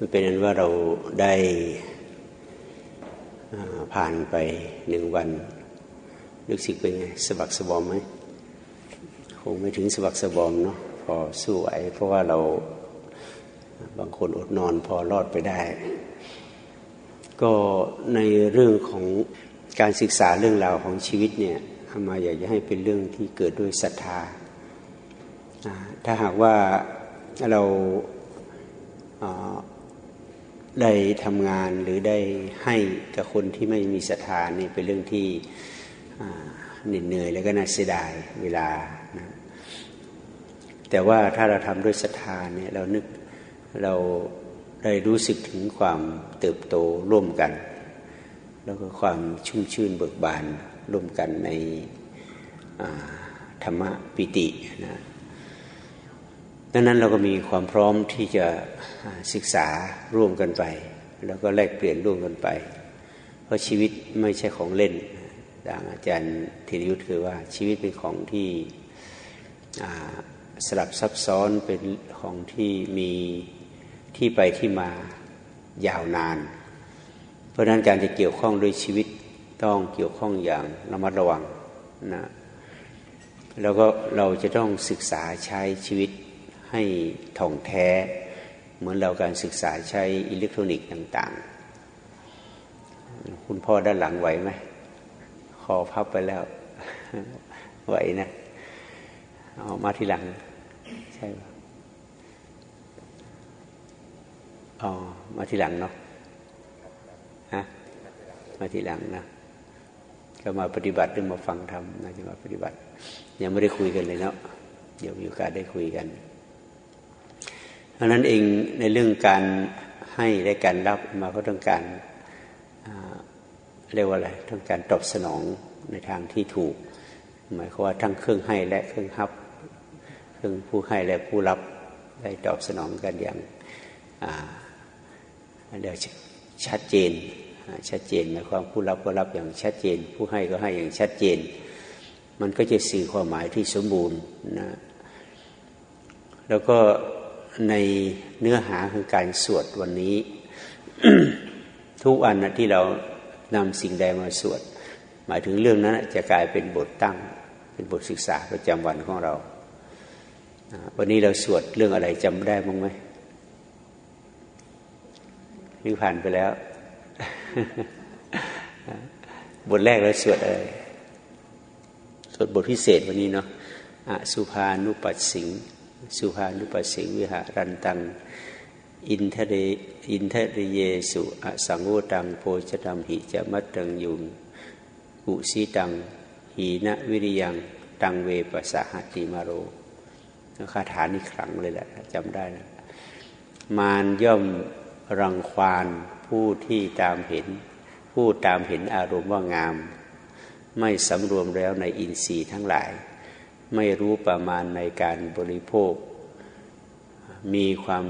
มันเป็นนั้นว่าเราได้ผ่านไปหนึ่งวันรู้สึกเป็นไงสบักสบอมไหมคงไม่ถึงสบักสบอมเนาะพอสู้ไหวเพราะว่าเราบางคนอดนอนพอรอดไปได้ ก็ในเรื่องของการศึกษาเรื่องราวของชีวิตเนี่ยมาอยากจะให้เป็นเรื่องที่เกิดด้วยศรัทธา ถ้าหากว่าเรา ได้ทำงานหรือได้ให้กับคนที่ไม่มีศรัทธานี่เป็นเรื่องที่เหน็ดเหนื่อยแล้วก็น่าเสียดายเวลานะแต่ว่าถ้าเราทำด้วยศรัทธาเนี่ยเรานึกเราได้รู้สึกถึงความเติบโตร่วมกัน แล้วก็ความชุ่มชื่นเบิกบานร่วมกันในธรรมปิตินะ ดังนั้นเราก็มีความพร้อมที่จะศึกษาร่วมกันไป แล้วก็แลกเปลี่ยนร่วมกันไป เพราะชีวิตไม่ใช่ของเล่นดังอาจารย์ธีรยุทธ์คือว่าชีวิตเป็นของที่สลับซับซ้อนเป็นของที่มีที่ไปที่มายาวนาน เพราะนั้นการจะเกี่ยวข้องด้วยชีวิตต้องเกี่ยวข้องอย่างระมัดระวังนะแล้วก็เราจะต้องศึกษาใช้ชีวิต ให้ท่องแท้ เหมือนเราการศึกษาใช้อิเล็กทรอนิกส์ต่าง ๆ คุณพ่อด้านหลังไหวไหมคอพับไปแล้ว ไหวนะเอามาทีหลัง ใช่ไหมอ๋อมาทีหลังเนาะฮะมาทีหลังนะก็มาปฏิบัติหรือมาฟังธรรมนะจะมาปฏิบัติ ยังไม่ได้คุยกันเลยเนาะเดี๋ยวมีโอกาสได้คุยกัน เพราะนั้นเองในเรื่องการให้และการรับมาก็ต้องการเรียกว่าอะไรต้องการตอบสนองในทางที่ถูก หมายความว่าทั้งเครื่องให้และเครื่องรับ เครื่องผู้ให้และผู้รับได้ตอบสนองกันอย่างเดียวชัดเจนชัดเจนหมายความผู้รับก็รับอย่างชัดเจน ผู้ให้ก็ให้อย่างชัดเจน มันก็จะสื่อความหมายที่สมบูรณ์นะแล้วก็ ในเนื้อหาคือการสวดวันนี้ ทุกวันนะที่เรานำสิ่งใดมาสวด หมายถึงเรื่องนั้นจะกลายเป็นบทตั้ง เป็นบทศึกษาประจำวันของเรา วันนี้เราสวดเรื่องอะไรจำได้บ้างไหมนี่ผ่านไปแล้ว บทแรกเราสวดอะไรสวดบทพิเศษวันนี้เนาะสุภานุปัสสิง สุภานุปัสสิวิหารันตัง อินทะเรอินทะเรเยสุอสังโวตัง โพชตัมหิจะมัตตังยุงอุสีตัง หีนวิริยัง ตังเวปัสสหติมาโรคาถานี้ครั้งเลยแหละจำได้นะมารย่อมรังควานผู้ที่ตามเห็น ผู้ตามเห็นอารมณ์ว่างาม ไม่สำรวมแล้วในอินทรีย์ทั้งหลาย ไม่รู้ประมาณในการบริโภค มีความ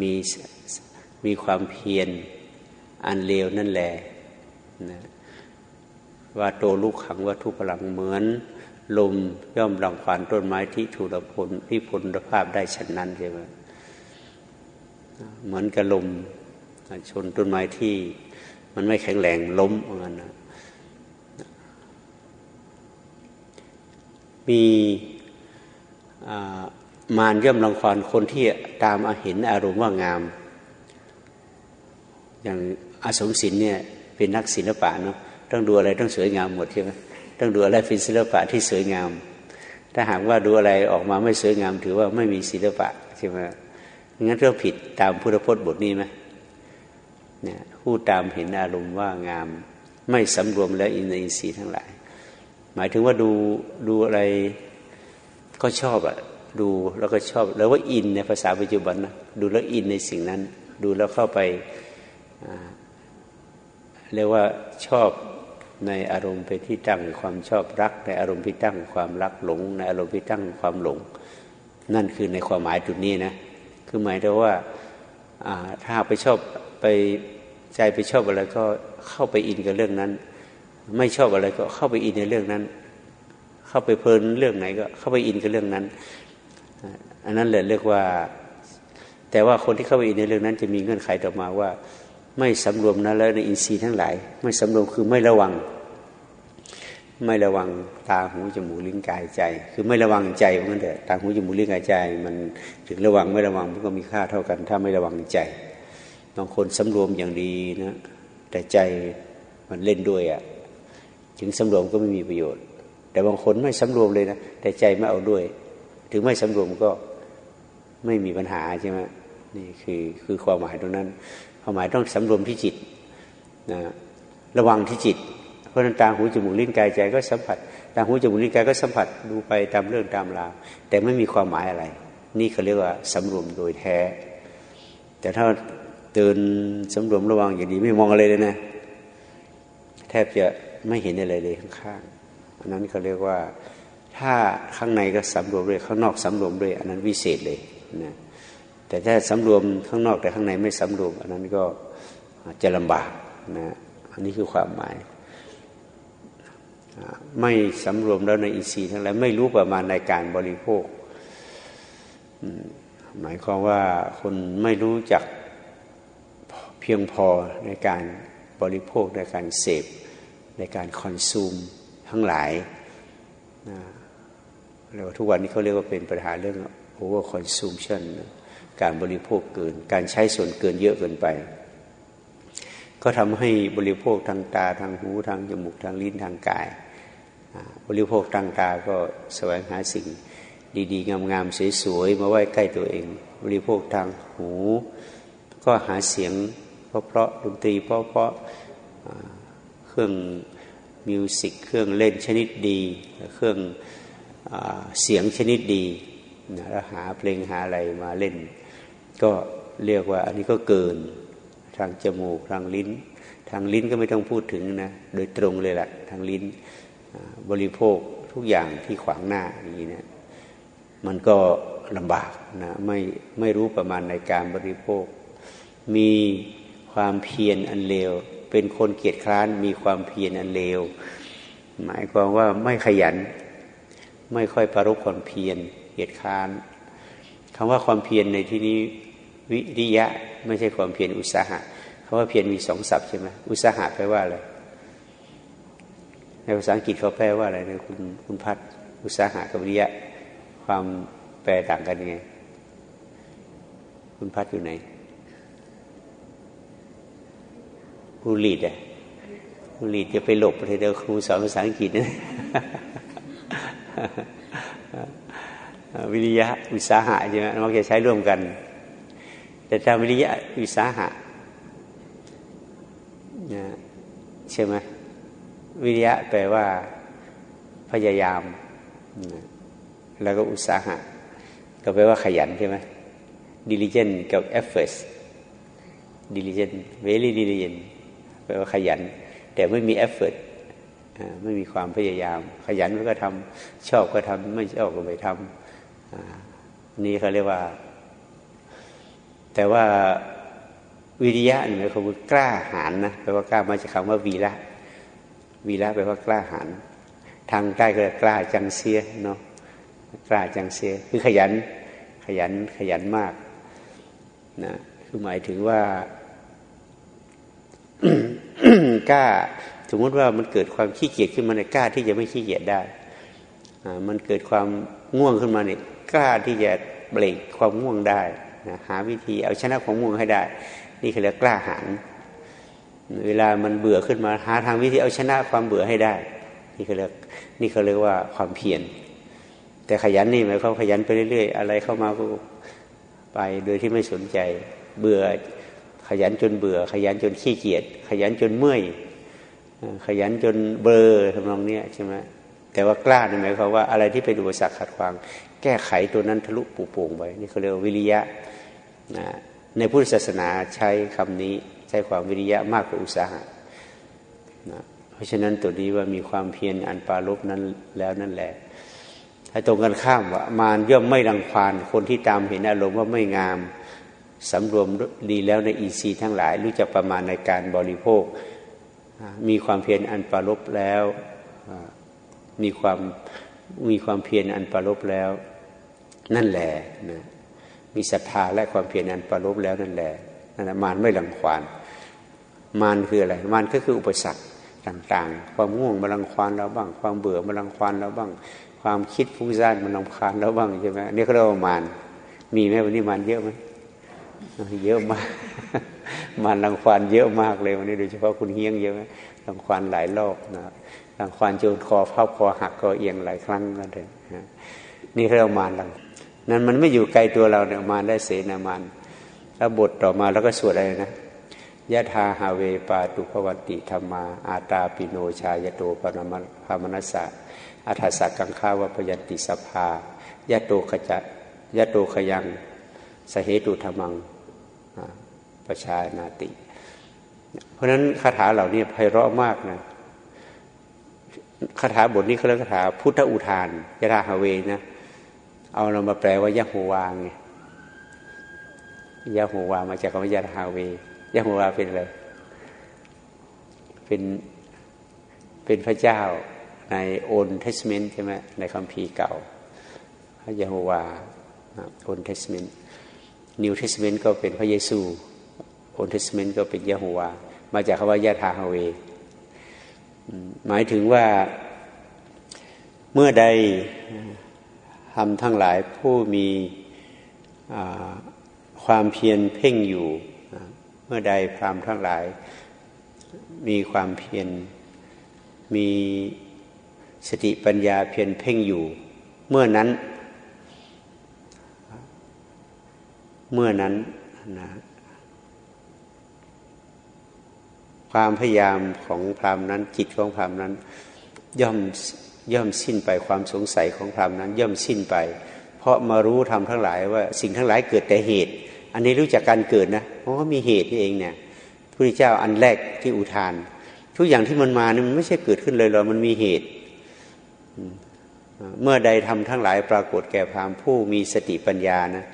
มีมีความเพียรอันเลวนั่นแหละนะว่าโตลูกขังว่าทุพลังเหมือน ลมย่อมรังควานต้นไม้ที่ถูกพลที่พลภาพได้ฉันนั้นใช่ไหมเหมือนกับลมชนต้นไม้ที่มันไม่แข็งแรงล้มเหมือนกันนะ มีมารย่อมรังควานคนที่ตามอาเห็นอารมณ์ว่างาม อย่างอาสมศิลป์เนี่ยเป็นนักศิลปะเนาะต้องดูอะไรต้องสวยงามหมดใช่ไหมต้องดูอะไรเป็นศิลปะที่สวยงาม ถ้าหากว่าดูอะไรออกมาไม่สวยงาม ถือว่าไม่มีศิลปะใช่ไหมงั้นเราผิดตามพุทธพจน์บทนี้ไหมเนี่ยผู้ตามเห็นอารมณ์ว่างาม ไม่สำรวมแล้วอินทรีย์ทั้งหลาย หมายถึงว่าดูดูอะไรก็ชอบอะดูแล้วก็ชอบ แล้วว่าอินในภาษาปัจจุบันนะดูแล้วอินในสิ่งนั้น ดูแล้วเข้าไปเรียกว่าชอบในอารมณ์เป็นที่ตั้งความชอบรัก ในอารมณ์ที่ตั้งความรักหลง ในอารมณ์ที่ตั้งความหลง นั่นคือในความหมายจุดนี้นะคือหมายถึงว่าถ้าไปชอบไปใจไปชอบอะไรก็เข้าไปอินกับเรื่องนั้น ไม่ชอบอะไรก็เข้าไปอินในเรื่องนั้น เข้าไปเพลินเรื่องไหนก็เข้าไปอินกับเรื่องนั้น อันนั้นเลยเรียกว่า แต่ว่าคนที่เข้าไปอินในเรื่องนั้น จะมีเงื่อนไขต่อมาว่า ไม่สำรวมนะแล้วในอินทรีย์ทั้งหลาย ไม่สำรวมคือไม่ระวัง ไม่ระวังตาหูจมูกลิ้นกายใจ คือไม่ระวังใจเพราะงั้นเถอะตาหูจมูกลิ้นกายใจ มันถึงระวังไม่ระวังมันก็มีค่าเท่ากัน ถ้าไม่ระวังใจบางคนสำรวมอย่างดีนะ แต่ใจมันเล่นด้วยอะ่ะ ถึงสำรวมก็ไม่มีประโยชน์ แต่บางคนไม่สำรวมเลยนะแต่ใจไม่เอาด้วย ถึงไม่สำรวมก็ไม่มีปัญหาใช่ไหมนี่คือคือความหมายตรงนั้นความหมายต้องสำรวมที่จิตนะระวังที่จิต เพราะนั้นตาหูจมูกลิ้นกายใจก็สัมผัสตาหูจมูกลิ้นกายก็สัมผัสดูไปตามเรื่องตามราวแต่ไม่มีความหมายอะไร นี่เขาเรียกว่าสำรวมโดยแท้ แต่ถ้าเตือนสำรวมระวังอย่างดีไม่มองอะไรเลยนะแทบจะ ไม่เห็นอะไรเลยข้างๆอันนั้นเขาเรียกว่าถ้าข้างในก็สำรวมด้วยข้างนอกสำรวมด้วยอันนั้นวิเศษเลยนะแต่ถ้าสำรวมข้างนอกแต่ข้างในไม่สำรวม อันนั้นก็จะลำบากนะอันนี้คือความหมาย ไม่สำรวมแล้วในอินทรีย์ทั้งหลายไม่รู้ประมาณในการบริโภค หมายความว่าคนไม่รู้จักเพียงพอในการบริโภคในการเสพ ในการคอนซูมทั้งหลายนะแล้วทุกวันนี้เขาเรียกว่าเป็นปัญหาเรื่อง over consumption การบริโภคเกิน การใช้ส่วนเกินเยอะเกินไป ก็ทำให้บริโภคทางตาทางหูทางจมูกทางลิ้นทางกาย บริโภคทางตาก็แสวงหาสิ่งดีๆ งามๆสวยๆมาไว้ใกล้ตัวเอง บริโภคทางหู ก็หาเสียงเพราะๆดนตรีเพราะๆ รื่องมิวสิกเครื่องเล่นชนิดดี เครื่องเสียงชนิดดีแล้วหาเพลงหาอะไรมาเล่น ก็เรียกว่าอันนี้ก็เกินทางจมูกทางลิ้น ทางลิ้นก็ไม่ต้องพูดถึงนะโดยตรงเลยแหละทางลิ้นบริโภคทุกอย่างที่ขวางหน้าอย่างนี้นะมันก็ลำบากนะไม่ไม่รู้ประมาณในการบริโภค มีความเพียรอันเลว เป็นคนเกียจคร้านมีความเพียรอันเลว หมายความว่าไม่ขยัน ไม่ค่อยประรบความเพียรเกียจคร้านคำว่าความเพียรในที่นี้วิริยะไม่ใช่ความเพียรอุตสาหะคำว่าเพียรมีสองศัพท์ใช่ไหมอุตสาหะแปลว่าอะไรในภาษาอังกฤษเขาแปลว่าอะไรนะคุณคุณพัฒอุตสาหะกับวิริยะความแปลต่างกันยังไง คุณพัฒอยู่ไหนค รูลีดอะครูลีดจะไปหลบเลยเดี๋ยวครูสอนภาษาอังกฤษนะวิริยะอุตสาหะใช่ไหมมักจะใช้ร่วมกัน แต่ถ้าวิริยะอุตสาหะใช่ไหมวิริยะแปลว่าพยายาม แล้วก็อุตสาหะ ก็แปลว่าขยันใช่ไหม diligent กับ effort diligent very diligent แปลว่าขยัน แต่ไม่มี effort ไม่มีความพยายาม ขยันก็ทำชอบก็ทำไม่ชอบก็ไม่ทำนี่เขาเรียกว่า แต่ว่าวิริยะนี่หมายความว่ากล้าหาญนะแปลว่ากล้ามาจากคำว่าวีระวีระแปลว่ากล้าหาญทางใต้ก็กล้าจังเสียเนาะกล้าจังเสีย คือขยันขยันขยันมากนะคือหมายถึงว่า กล้า สมมติว่ามันเกิดความขี้เกียจขึ้นมาในกล้าที่จะไม่ขี้เกียจได้มันเกิดความง่วงขึ้นมาเนี่ยกล้าที่จะเบรกความง่วงได้นะหาวิธีเอาชนะความง่วงให้ได้ นี่คือเรียกกล้าหาญเวลามันเบื่อขึ้นมาหาทางวิธีเอาชนะความเบื่อให้ได้ นี่เขาเรียกนี่เขาเรียกว่าความเพียรแต่ขยันนี่หมายความขยันไปเรื่อยๆ อะไรเข้ามาก็ไปโดยที่ไม่สนใจ เบื่อ ขยันจนเบื่อ ขยันจนขี้เกียจขยันจนเมื่อยขยันจนเบลอทำนองนี้ใช่ไหมแต่ว่ากล้าหมายความว่าอะไรที่เป็นอุปสรรคขัดขวาง แก้ไขตัวนั้นทะลุปูโป่งไปนี่เขาเรียกวิริยะนะในพุทธศาสนาใช้คำนี้ใช้ความวิริยะมากกว่าอุตสาหะนะเพราะฉะนั้นตัวนี้ว่ามีความเพียรอันปาลบนั้นแล้วนั่นแหละถ้าตรงกันข้ามว่ามารย่อมไม่รังควานคนที่ตามเห็นอารมณ์ว่าไม่งาม สำรวมดีแล้วในอีซีทั้งหลาย รู้จักประมาณในการบริโภค มีความเพียรอันปรลบแล้วมีความมีความเพียรอันปรลบแล้ว นั่นแหละนะมีศรัทธาและความเพียรนั้นประลบแล้วนั่นแหละนั่นแหละมารไม่หลังควานมารคืออะไรมารก็คืออุปสรรคต่างๆ ความง่วงมาลังควานเราบ้าง ความเบื่อมาลังควานเราบ้าง ความคิดฟุ้งซ่านมาลังควานเราบ้างใช่ไหมนี่เขาเรียกว่ามารมีไหมวันนี้มารเยอะไหม เยอะมากมารังควานเยอะมากเลยวันนี้โดยเฉพาะคุณเฮียงเยอะไหมลังควานหลายรอบนะลังควานจนคอพับคอหักคอเอียงหลายครั้งนั่นเองนี่เรียกมารังนั้นมันไม่อยู่ไกลตัวเราเนี่ยมารได้เสนามารแล้วบทต่อมาแล้วก็สวดอะไรนะยะธาฮาเวปาตุภวันติธรรมา อาตาปิโนชายโตปนมพามนัสสะอัฏสักกังขาวพยันติสภายะโตขจัยะโตขยังสเหตุธรรมัง ประชานาติ เพราะนั้นคาถาเหล่านี้ไพเราะมากนะคาถาบทนี้เขาเรียกคาถาพุทธอุทานยะทา หะเวนะ เอาเรามาแปลว่ายะโฮวาไงยะโฮวามาจากคำว่ายะทา หะเวยะโฮวาเป็นอะไร เป็นเป็นพระเจ้าใน Old Testament ใช่ไหมในคัมภีร์เก่าพระยะโฮวา Old Testament New Testament ก็เป็นพระเยซู Old Testament ก็เป็นยะโฮวา มาจากคำว่ายะธาฮาเว หมายถึงว่าเมื่อใดทำทั้งหลายผู้มีความเพียรเพ่งอยู่ เมื่อใดพรามทั้งหลาย มีความเพียรมีสติปัญญาเพียรเพ่งอยู่ เมื่อนั้น เมื่อนั้นนะความพยายามของพรามนั้น จิตของพรามนั้น ย่อมย่อมสิ้นไปความสงสัยของพรามนั้น ย่อมสิ้นไป เพราะมารู้ทำทั้งหลายว่าสิ่งทั้งหลายเกิดแต่เหตุ อันนี้รู้จักการเกิดนะเพราะมีเหตุนี่เองเนี่ยพระพุทธเจ้าอันแรกที่อุทาน ทุกอย่างที่มันมานี่มันไม่ใช่เกิดขึ้นเลยหรอกมันมีเหตุเมื่อใดทำทั้งหลายปรากฏแก่พรามผู้มีสติปัญญานะ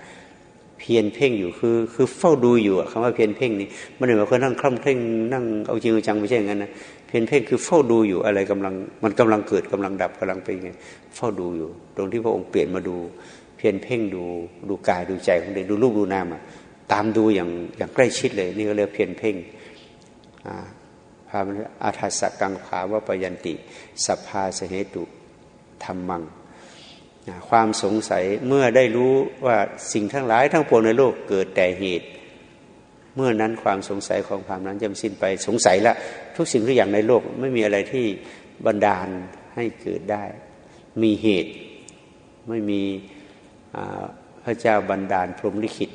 พียนเพ่งอยู่คือ คือเฝ้าดูอยู่คำว่าเพียนเพ่งนี่มันเหมือนคนนั่งคล่ำเพ่งนั่งเอาจริงเอาจังไม่ใช่อย่างนั้นนะเพียนเพ่งคือเฝ้าดูอยู่อะไรกำลังมันกำลังเกิดกำลังดับกำลังเป็นไงเฝ้าดูอยู่ ตรงที่พระองค์เปลี่ยนมาดู เพียนเพ่งดูดูกายดูใจของเด็กดูรูปดูนามอะตามดูอย่างอย่างใกล้ชิดเลย นี่ก็เรียกเพียนเพ่งพาอาทัสกังขาว่าปยันติสัพพาสเหตุธรรมัง ความสงสัยเมื่อได้รู้ว่าสิ่งทั้งหลายทั้งปวงในโลกเกิดแต่เหตุ เมื่อนั้นความสงสัยของความนั้นจะสิ้นไปสงสัยละ ทุกสิ่งทุกอย่างในโลกไม่มีอะไรที่บันดาลให้เกิดได้ มีเหตุไม่มีพระเจ้าบันดาลพรหมลิขิต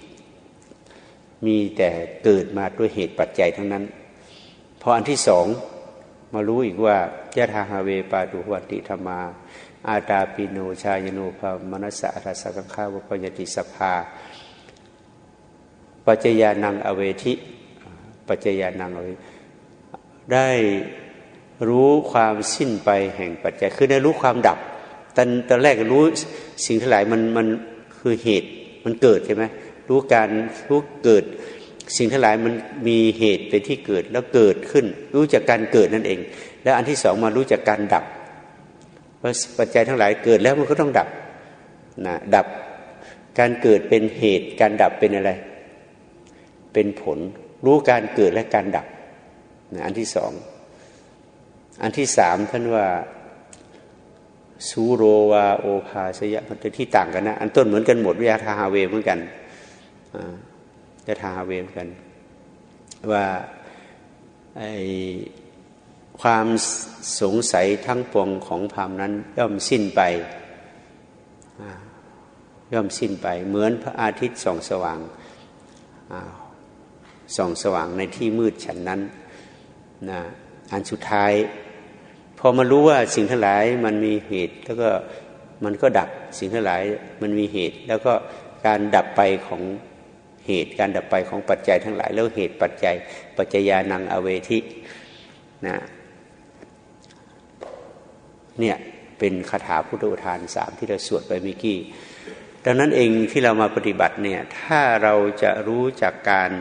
มีแต่เกิดมาด้วยเหตุปัจจัยทั้งนั้น พออันที่สองมารู้อีกว่ายะทาฮาเวปาดุวัติธรรมา อาตาปิโนชายโนภามนัสสะอัสสังฆาวปยติสภา ปัจจญานังอเวทิ ปัจจญานังอเวได้รู้ความสิ้นไปแห่งปัจจัย คือได้รู้ความดับตอนตอนแรกรู้สิ่งทั้งหลายมันมันคือเหตุมันเกิดใช่ไหมรู้การรู้เกิด สิ่งทั้งหลายมันมีเหตุเป็นที่เกิดแล้วเกิดขึ้น รู้จากการเกิดนั่นเอง แล้วอันที่สองมารู้จากการดับ ปัจจัยทั้งหลายเกิดแล้วมันก็ต้องดับนะดับการเกิดเป็นเหตุ การดับเป็นอะไร เป็นผล รู้การเกิดและการดับนะอันที่สองอันที่สามท่านว่าสูโรวาโอภาสยะมันเป็นที่ต่างกันนะ อันต้นเหมือนกันหมดวิยาทาฮาเวเหมือนกันยาทาฮาเวเหมือนกัน ว่าไอ ความสงสัยทั้งปวงของพรามนั้น ย่อมสิ้นไป ย่อมสิ้นไป เหมือนพระอาทิตย์ส่องสว่างส่องสว่างในที่มืดฉันนั้นนะอันสุดท้าย พอมารู้ว่าสิ่งทั้งหลายมันมีเหตุ แล้วก็มันก็ดับสิ่งทั้งหลายมันมีเหตุ แล้วก็การดับไปของเหตุ การดับไปของปัจจัยทั้งหลาย แล้วเหตุปัจจัย ปัจจยานังอเวทินะ เนี่ยเป็นคาถาพุทธอุทานสามที่เราสวดไปเมื่อกี้ดังนั้นเองที่เรามาปฏิบัติเนี่ยถ้าเราจะรู้จากการ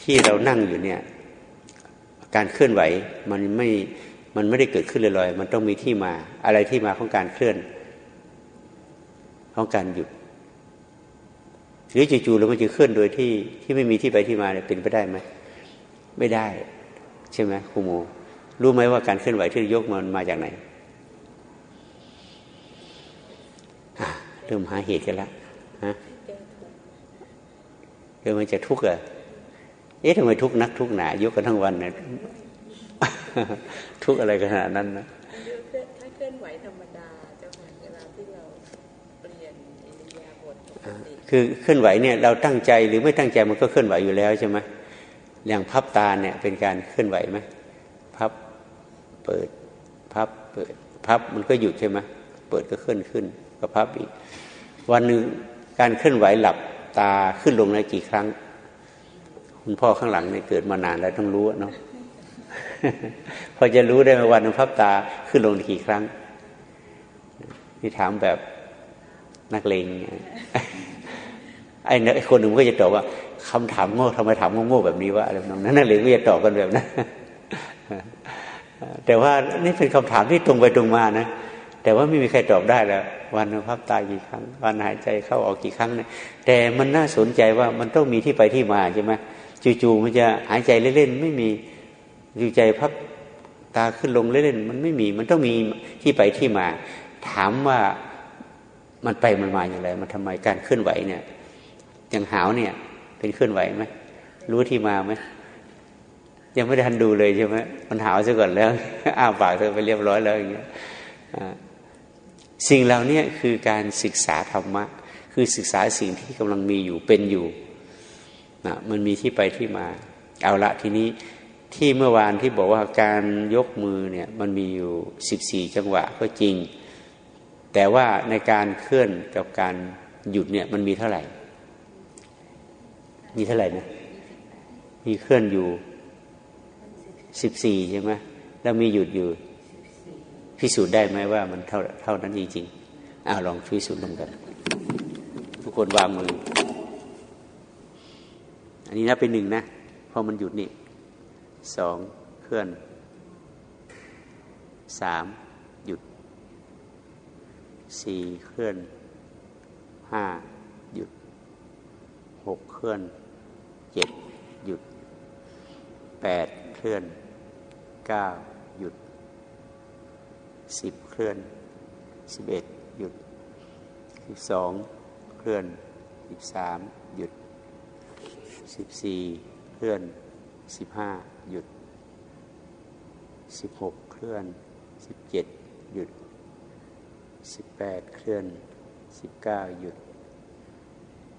ที่เรานั่งอยู่เนี่ยการเคลื่อนไหวมันไม่มันไม่ได้เกิดขึ้นลอยๆมันต้องมีที่มาอะไรที่มาของการเคลื่อนของการหยุดหรือจู่ๆแล้วมันจะเคลื่อนโดยที่ที่ไม่มีที่ไปที่มาเนี่ยเป็นไปได้ไหมไม่ได้ ใช่ไหมครูโม รู้ไหมว่าการเคลื่อนไหวที่ยกมันมาจากไหนเริ่มหาเหตุกันแล้วฮะเริ่มมันจะทุกข์เหรอเอ๊ะทำไมทุกข์นักทุกข์หนายกกันทั้งวันเนี่ยทุกข์อะไรขนาดนั้นนะถ้าเคลื่อนไหวธรรมดาเจ้าค่ะเวลาที่เราเปลี่ยนอิริยาบถคือเคลื่อนไหวเนี่ยเราตั้งใจหรือไม่ตั้งใจมันก็เคลื่อนไหวอยู่แล้วใช่ไหมอย่างพับตาเนี่ยเป็นการเคลื่อนไหวไหมพับ เปิดพับเปิดพับมันก็หยุดใช่ไหมเปิดก็เคลื่อนขึ้นก็พับอีก วันหนึ่งการเคลื่อนไหวหลับตาขึ้นลงในกี่ครั้ง คุณพ่อข้างหลังเนี่ยเกิดมานานแล้วต้องรู้เนาะพอจะรู้ได้ไหมวันนึงพับตาขึ้นลงกี่ครั้งที่ถามแบบนักเลงไอ้คนหนึ่งก็จะตอบว่าคำถามโง่ทำไมถามโง่แบบนี้วะอะไรนั้นนักเลงก็จะตอบกันแบบนั้น แต่ว่านี่เป็นคำถามที่ตรงไปตรงมานะแต่ว่าไม่มีใครตอบได้แล้ว วันพับตากี่ครั้ง วันหายใจเข้าออกกี่ครั้งเนี่ยแต่มันน่าสนใจว่ามันต้องมีที่ไปที่มาใช่ไหมจู่ๆมันจะหายใจเล่นๆไม่มีจู่ใจพับตาขึ้นลงเล่นๆมันไม่มีมันต้องมีที่ไปที่มา ถามว่ามันไปมันมาอย่างไร มันทำไมการเคลื่อนไหวเนี่ยอย่างหาวเนี่ย เป็นเคลื่อนไหวไหมรู้ที่มาไหม ยังไม่ได้ทันดูเลยใช่ไหมมันหาวซะก่อนแล้ว อ้าปากเธอไปเรียบร้อยแล้วอย่างเงี้ยสิ่งเหล่านี้คือการศึกษาธรรมะ คือศึกษาสิ่งที่กำลังมีอยู่เป็นอยู่นะมันมีที่ไปที่มา เอาละทีนี้ที่เมื่อวานที่บอกว่าการยกมือเนี่ยมันมีอยู่สิบสี่จังหวะก็จริง แต่ว่าในการเคลื่อนกับการหยุดเนี่ยมันมีเท่าไหร่ มีเท่าไหร่นะมีเคลื่อนอยู่ สิบสี่ใช่ไหมแล้วมีหยุดอยู่ พิสูจน์ได้ไหมว่ามันเท่าเท่านั้นจริงๆอ้าวลองพิสูจน์ลงกัน ทุกคนวางมือ อันนี้นับเป็นหนึ่งนะพอมันหยุดนี่สองเคลื่อนสามหยุดสี่เคลื่อนห้าหยุดหกเคลื่อนเจ็ดหยุดแปดเคลื่อน เก้าหยุดสิบเคลื่อนสิบเอ็ดหยุดสิบสองเคลื่อนสิบสามหยุดสิบสี่เคลื่อนสิบห้าหยุดสิบหกเคลื่อนสิบเจ็ดหยุดสิบแปดเคลื่อนสิบเก้าหยุด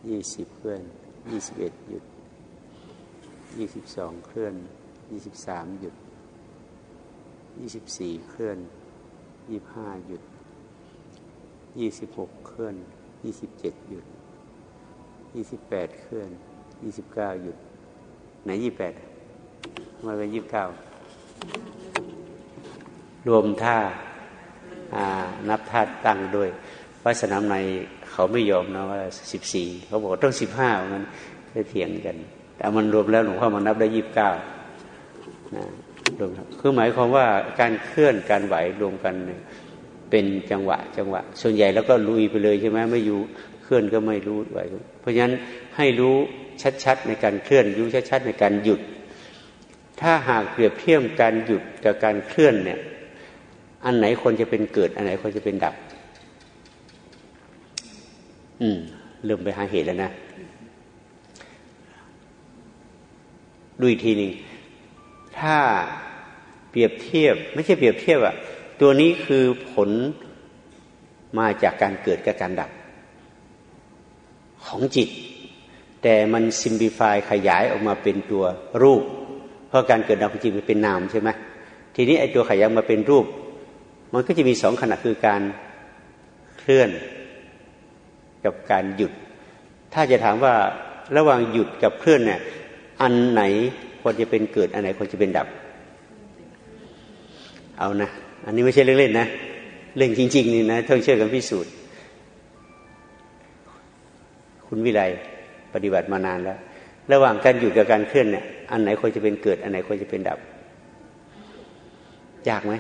ยี่สิบเคลื่อนยี่สิบเอ็ดหยุดยี่สิบสองเคลื่อนยี่สิบสามหยุด ยี่สิบสี่เคลื่อนยี่ห้าหยุดยี่สิบหกเคลื่อนยี่สิบเจ็ดหยุดยี่สิบแปดเคลื่อนยี่สิบเก้าหยุด ไหนยี่แปดมาเป็นยี่สิบเก้ารวมท่านับท่าตั้งด้วยวัสนามในเขาไม่ยอมนะว่าสิบสี่เขาบอกต้องสิบห้ามันได้เถียงกัน แต่มันรวมแล้วหลวงพ่อมันนับได้ยี่สิบเก้านะ รวมคือหมายความว่าการเคลื่อนการไหวรวมกันเป็นจังหวะ จังหวะ ส่วนใหญ่แล้วก็ลุยไปเลยใช่ไหมไม่อยู่เคลื่อนก็ไม่รู้ไหวเพราะฉะนั้นให้รู้ชัดๆในการเคลื่อนรู้ชัดๆในการหยุด ถ้าหากเปรียบเทียบการหยุดกับการเคลื่อนเนี่ย อันไหนคนจะเป็นเกิด อันไหนคนจะเป็นดับ อืมเริ่มไปหาเหตุแล้วนะดูอีกทีหนึ่ง ถ้าเปรียบเทียบ ไม่ใช่เปรียบเทียบอะตัวนี้คือผลมาจากการเกิดกับการดับของจิต แต่มันซิมพลิฟายขยายออกมาเป็นตัวรูป เพราะการเกิดดับของจิตมันเป็นนามใช่ไหมทีนี้ไอ้ตัวขยายมาเป็นรูป มันก็จะมีสองขณะคือการเคลื่อนกับการหยุด ถ้าจะถามว่าระหว่างหยุดกับเคลื่อนเนี่ยอันไหน ควรจะเป็นเกิด อันไหนควรจะเป็นดับ เอานะ อันนี้ไม่ใช่เล่นๆนะ เรื่องจริง ๆ นี่นะต้องเชื่อกันพิสูจน์ คุณวิไลปฏิบัติมานานแล้ว ระหว่างการหยุดกับการเคลื่อนเนี่ย อันไหนควรจะเป็นเกิด อันไหนควรจะเป็นดับ ยากไหม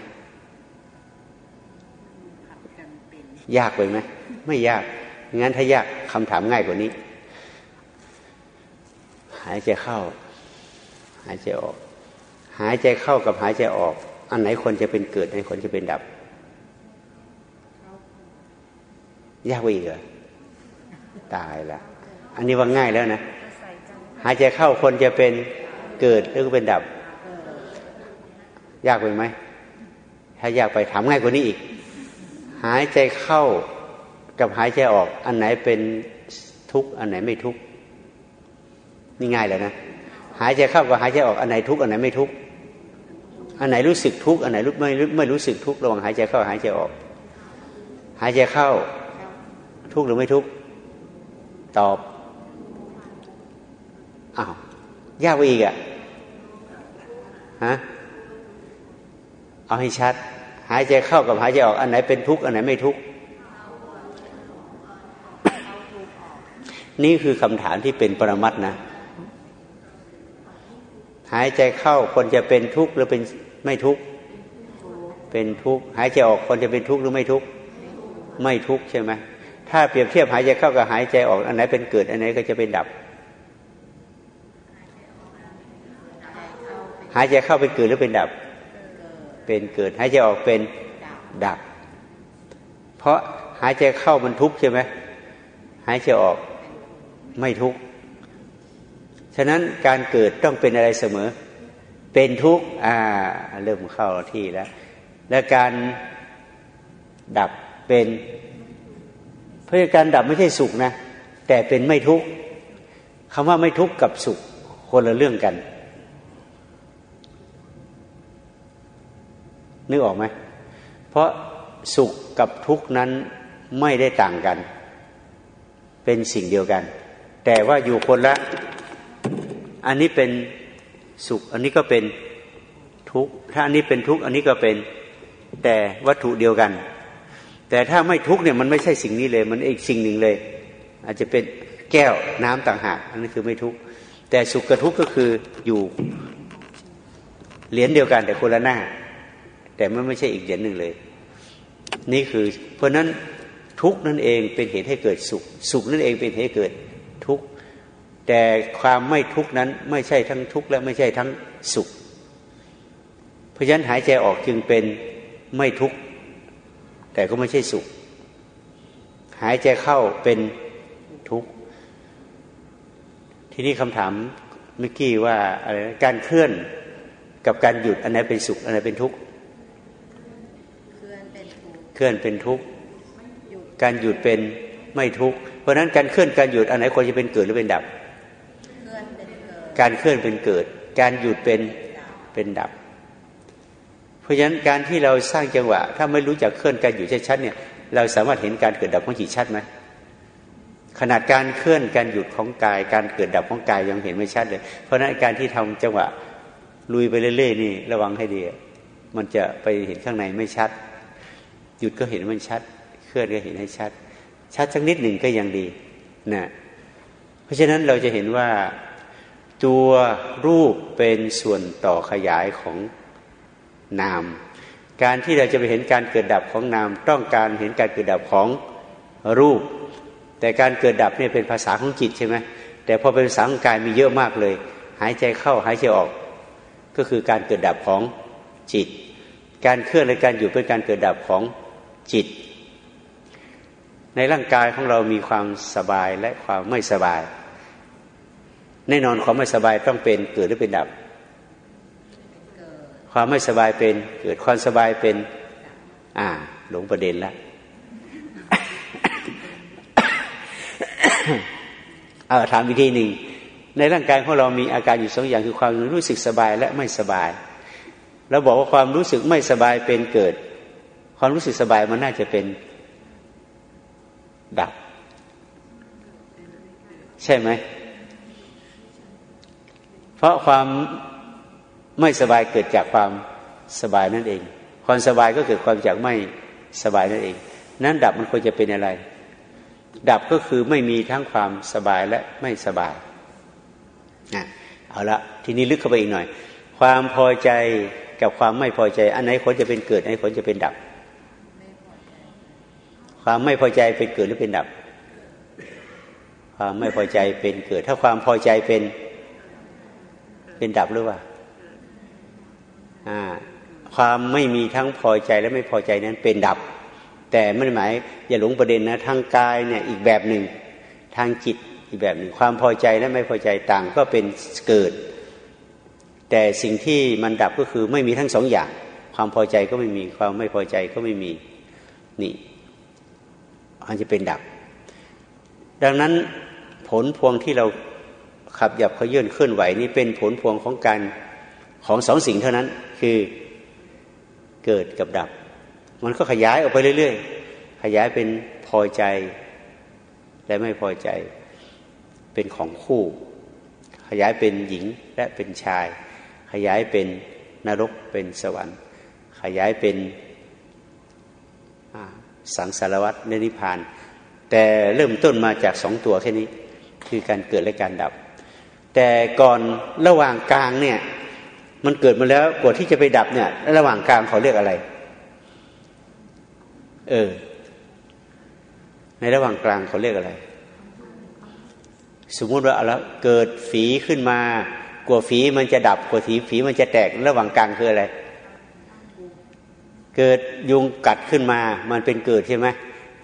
ยากไปไหม ไม่ยาก งั้นถ้ายากคำถามง่ายกว่านี้ หายใจเข้า หายใจออก หายใจเข้ากับหายใจออก อันไหนคนจะเป็นเกิดอันไหนคนจะเป็นดับ ยากกว่าอีกเหรอตายละอันนี้ว่าง่ายแล้วนะ หายใจเข้าคนจะเป็นเกิดหรือเป็นดับ ยากไปไหมถ้ายากไปถามง่ายกว่านี้อีก หายใจเข้ากับหายใจออก อันไหนเป็นทุกข์อันไหนไม่ทุกข์นี่ง่ายแล้วนะ หายใจเข้ากับหายใจออกอันไหนทุกอันไหนไม่ทุกอันไหนรู้สึกทุกอันไหนไม่ไม่รู้สึกทุกระหว่างหายใจเข้าหายใจออก หายใจเข้า ทุกหรือไม่ทุกตอบอ้าวยากไปอีกอะ่ะฮะเอาให้ชัด หายใจเข้ากับหายใจออก อันไหนเป็นทุกข์อันไหนไม่ทุกข์นี่คือคำถามที่เป็นปรมัตนะ หายใจเข้าคนจะเป็นทุกข์หรือเป็นไม่ทุกข์เป็นทุกข์หายใจออกคนจะเป็นทุกข์หรือไม่ทุกข์ไม่ทุกข์ใช่ไหมถ้าเปรียบเทียบหายใจเข้ากับหายใจออกอันไหนเป็นเกิดอันไหนก็จะเป็นดับ หายใจเข้าเป็นเกิดหรือเป็นดับ เป็นเกิดหายใจออกเป็นดับ เพราะหายใจเข้ามันทุกข์ใช่ไหมหายใจออกไม่ทุกข์ ฉะนั้นการเกิดต้องเป็นอะไรเสมอ เป็นทุกข์อ่า เริ่มเข้าที่แล้ว และการดับเป็นเพราะการดับไม่ใช่สุขนะ แต่เป็นไม่ทุกข์คำว่าไม่ทุกข์กับสุขคนละเรื่องกัน นึกออกไหม เพราะสุขกับทุกข์นั้นไม่ได้ต่างกัน เป็นสิ่งเดียวกัน แต่ว่าอยู่คนละ อันนี้เป็นสุข อันนี้ก็เป็นทุกข์ ถ้าอันนี้เป็นทุกข์ อันนี้ก็เป็นแต่วัตถุเดียวกัน แต่ถ้าไม่ทุกข์เนี่ยมันไม่ใช่สิ่งนี้เลย มันอีกสิ่งหนึ่งเลย อาจจะเป็นแก้วน้ำต่างหากอันนั้นคือไม่ทุกข์ แต่สุขกับทุกข์ก็คืออยู่เหรียญเดียวกัน แต่คนละหน้า แต่มันไม่ใช่อีกเหรียญหนึ่งเลย นี่คือเพราะนั้นทุกข์นั่นเองเป็นเหตุให้เกิดสุข สุขนั่นเองเป็นเหตุให้เกิด แต่ความไม่ทุกข์นั้นไม่ใช่ทั้งทุกข์และไม่ใช่ทั้งสุข เพราะฉะนั้นหายใจออกจึงเป็นไม่ทุกข์แต่ก็ไม่ใช่สุข หายใจเข้าเป็นทุกข์ ทีนี้คำถามเมื่อกี้ว่าอะไรการเคลื่อนกับการหยุดอันไหนเป็นสุข อันไหนเป็นทุกข์เคลื่อนเป็นทุกข์การหยุดเป็นไม่ทุกข์เพราะฉะนั้นการเคลื่อนการหยุดอันไหนควรจะเป็นเกิดหรือเป็นดับ การเคลื่อนเป็นเกิด การหยุดเป็นเป็นดับ เพราะฉะนั้นการที่เราสร้างจังหวะ ถ้าไม่รู้จักเคลื่อนการอยู่ชัดๆเนี่ยเราสามารถเห็นการเกิดดับของจิตชัดไหมขนาดการเคลื่อนการหยุดของกาย การเกิดดับของกายยังเห็นไม่ชัดเลย เพราะนั้นการที่ทำจังหวะลุยไปเรื่อยๆนี่ระวังให้ดี มันจะไปเห็นข้างในไม่ชัด หยุดก็เห็นมันชัด เคลื่อนก็เห็นให้ชัด ชัดสักนิดหนึ่งก็ยังดีนะเพราะฉะนั้นเราจะเห็นว่า ตัวรูปเป็นส่วนต่อขยายของนาม การที่เราจะไปเห็นการเกิดดับของนาม ต้องการเห็นการเกิดดับของรูป แต่การเกิดดับเนี่ยเป็นภาษาของจิตใช่ไหมแต่พอเป็นภาษาของกายมีเยอะมากเลย หายใจเข้าหายใจออก ก็คือการเกิดดับของจิต การเคลื่อนและการอยู่เป็นการเกิดดับของจิต ในร่างกายของเรามีความสบายและความไม่สบาย แน่นอนความไม่สบายต้องเป็นเกิดหรือเป็นดับ ความไม่สบายเป็นเกิดความสบายเป็น อ่า หลงประเด็นแล้วเอาถามอีกทีหนึ่งในร่างกายของเรามีอาการอยู่สองอย่างคือความรู้สึกสบายและไม่สบายเราบอกว่าความรู้สึกไม่สบายเป็นเกิด ความรู้สึกสบายมันน่าจะเป็นดับ ใช่ไหมเพ ราะความไม่สบายเกิดจากความสบายนั่นเอง ความสบายก็เกิดความจากไม่สบายนั่นเอง นั้นดับมันควรจะเป็นอะไร ดับก็คือไม่มีทั้งความสบายและไม่สบายนะเอาละทีนี้ลึกเข้าไปอีกหน่อย ความพอใจกับความไม่พอใจ อันไหนควรจะเป็นเกิดอันไหนควรจะเป็นดับ ความไม่พอใจเป็นเกิดหรือเป็นดับ ความไม่พอใจเป็นเกิด ถ้าความพอใจเป็น เป็นดับหรือเปล่าความไม่มีทั้งพอใจและไม่พอใจนั้นเป็นดับ แต่ไม่หมายอย่าหลงประเด็นนะทางกายเนี่ยอีกแบบหนึ่งทางจิตอีกแบบหนึ่งความพอใจและไม่พอใจต่างก็เป็นเกิด แต่สิ่งที่มันดับก็คือไม่มีทั้งสองอย่าง ความพอใจก็ไม่มีความไม่พอใจก็ไม่มีนี่มันจะเป็นดับ ดังนั้นผลพวงที่เรา ขับหยับเขายื่นเคลื่อนไหวนี่เป็นผลพวงของการของสองสิ่งเท่านั้น คือเกิดกับดับ มันก็ขยายออกไปเรื่อยๆ ขยายเป็นพอใจและไม่พอใจ เป็นของคู่ ขยายเป็นหญิงและเป็นชาย ขยายเป็นนรกเป็นสวรรค์ ขยายเป็นสังสารวัตรนิพพาน แต่เริ่มต้นมาจากสองตัวแค่นี้ คือการเกิดและการดับ แต่ก่อนระหว่างกลางเนี่ย มันเกิดมาแล้วกว่าที่จะไปดับเนี่ย ระหว่างกลางเขาเรียกอะไร เออ ในระหว่างกลางเขาเรียกอะไร สมมุติว่าแล้วเกิดฝีขึ้นมากว่าฝีมันจะดับกว่าฝีฝีมันจะแตกระหว่างกลางคืออะไร เกิดยุงกัดขึ้นมา มันเป็นเกิดใช่ไหม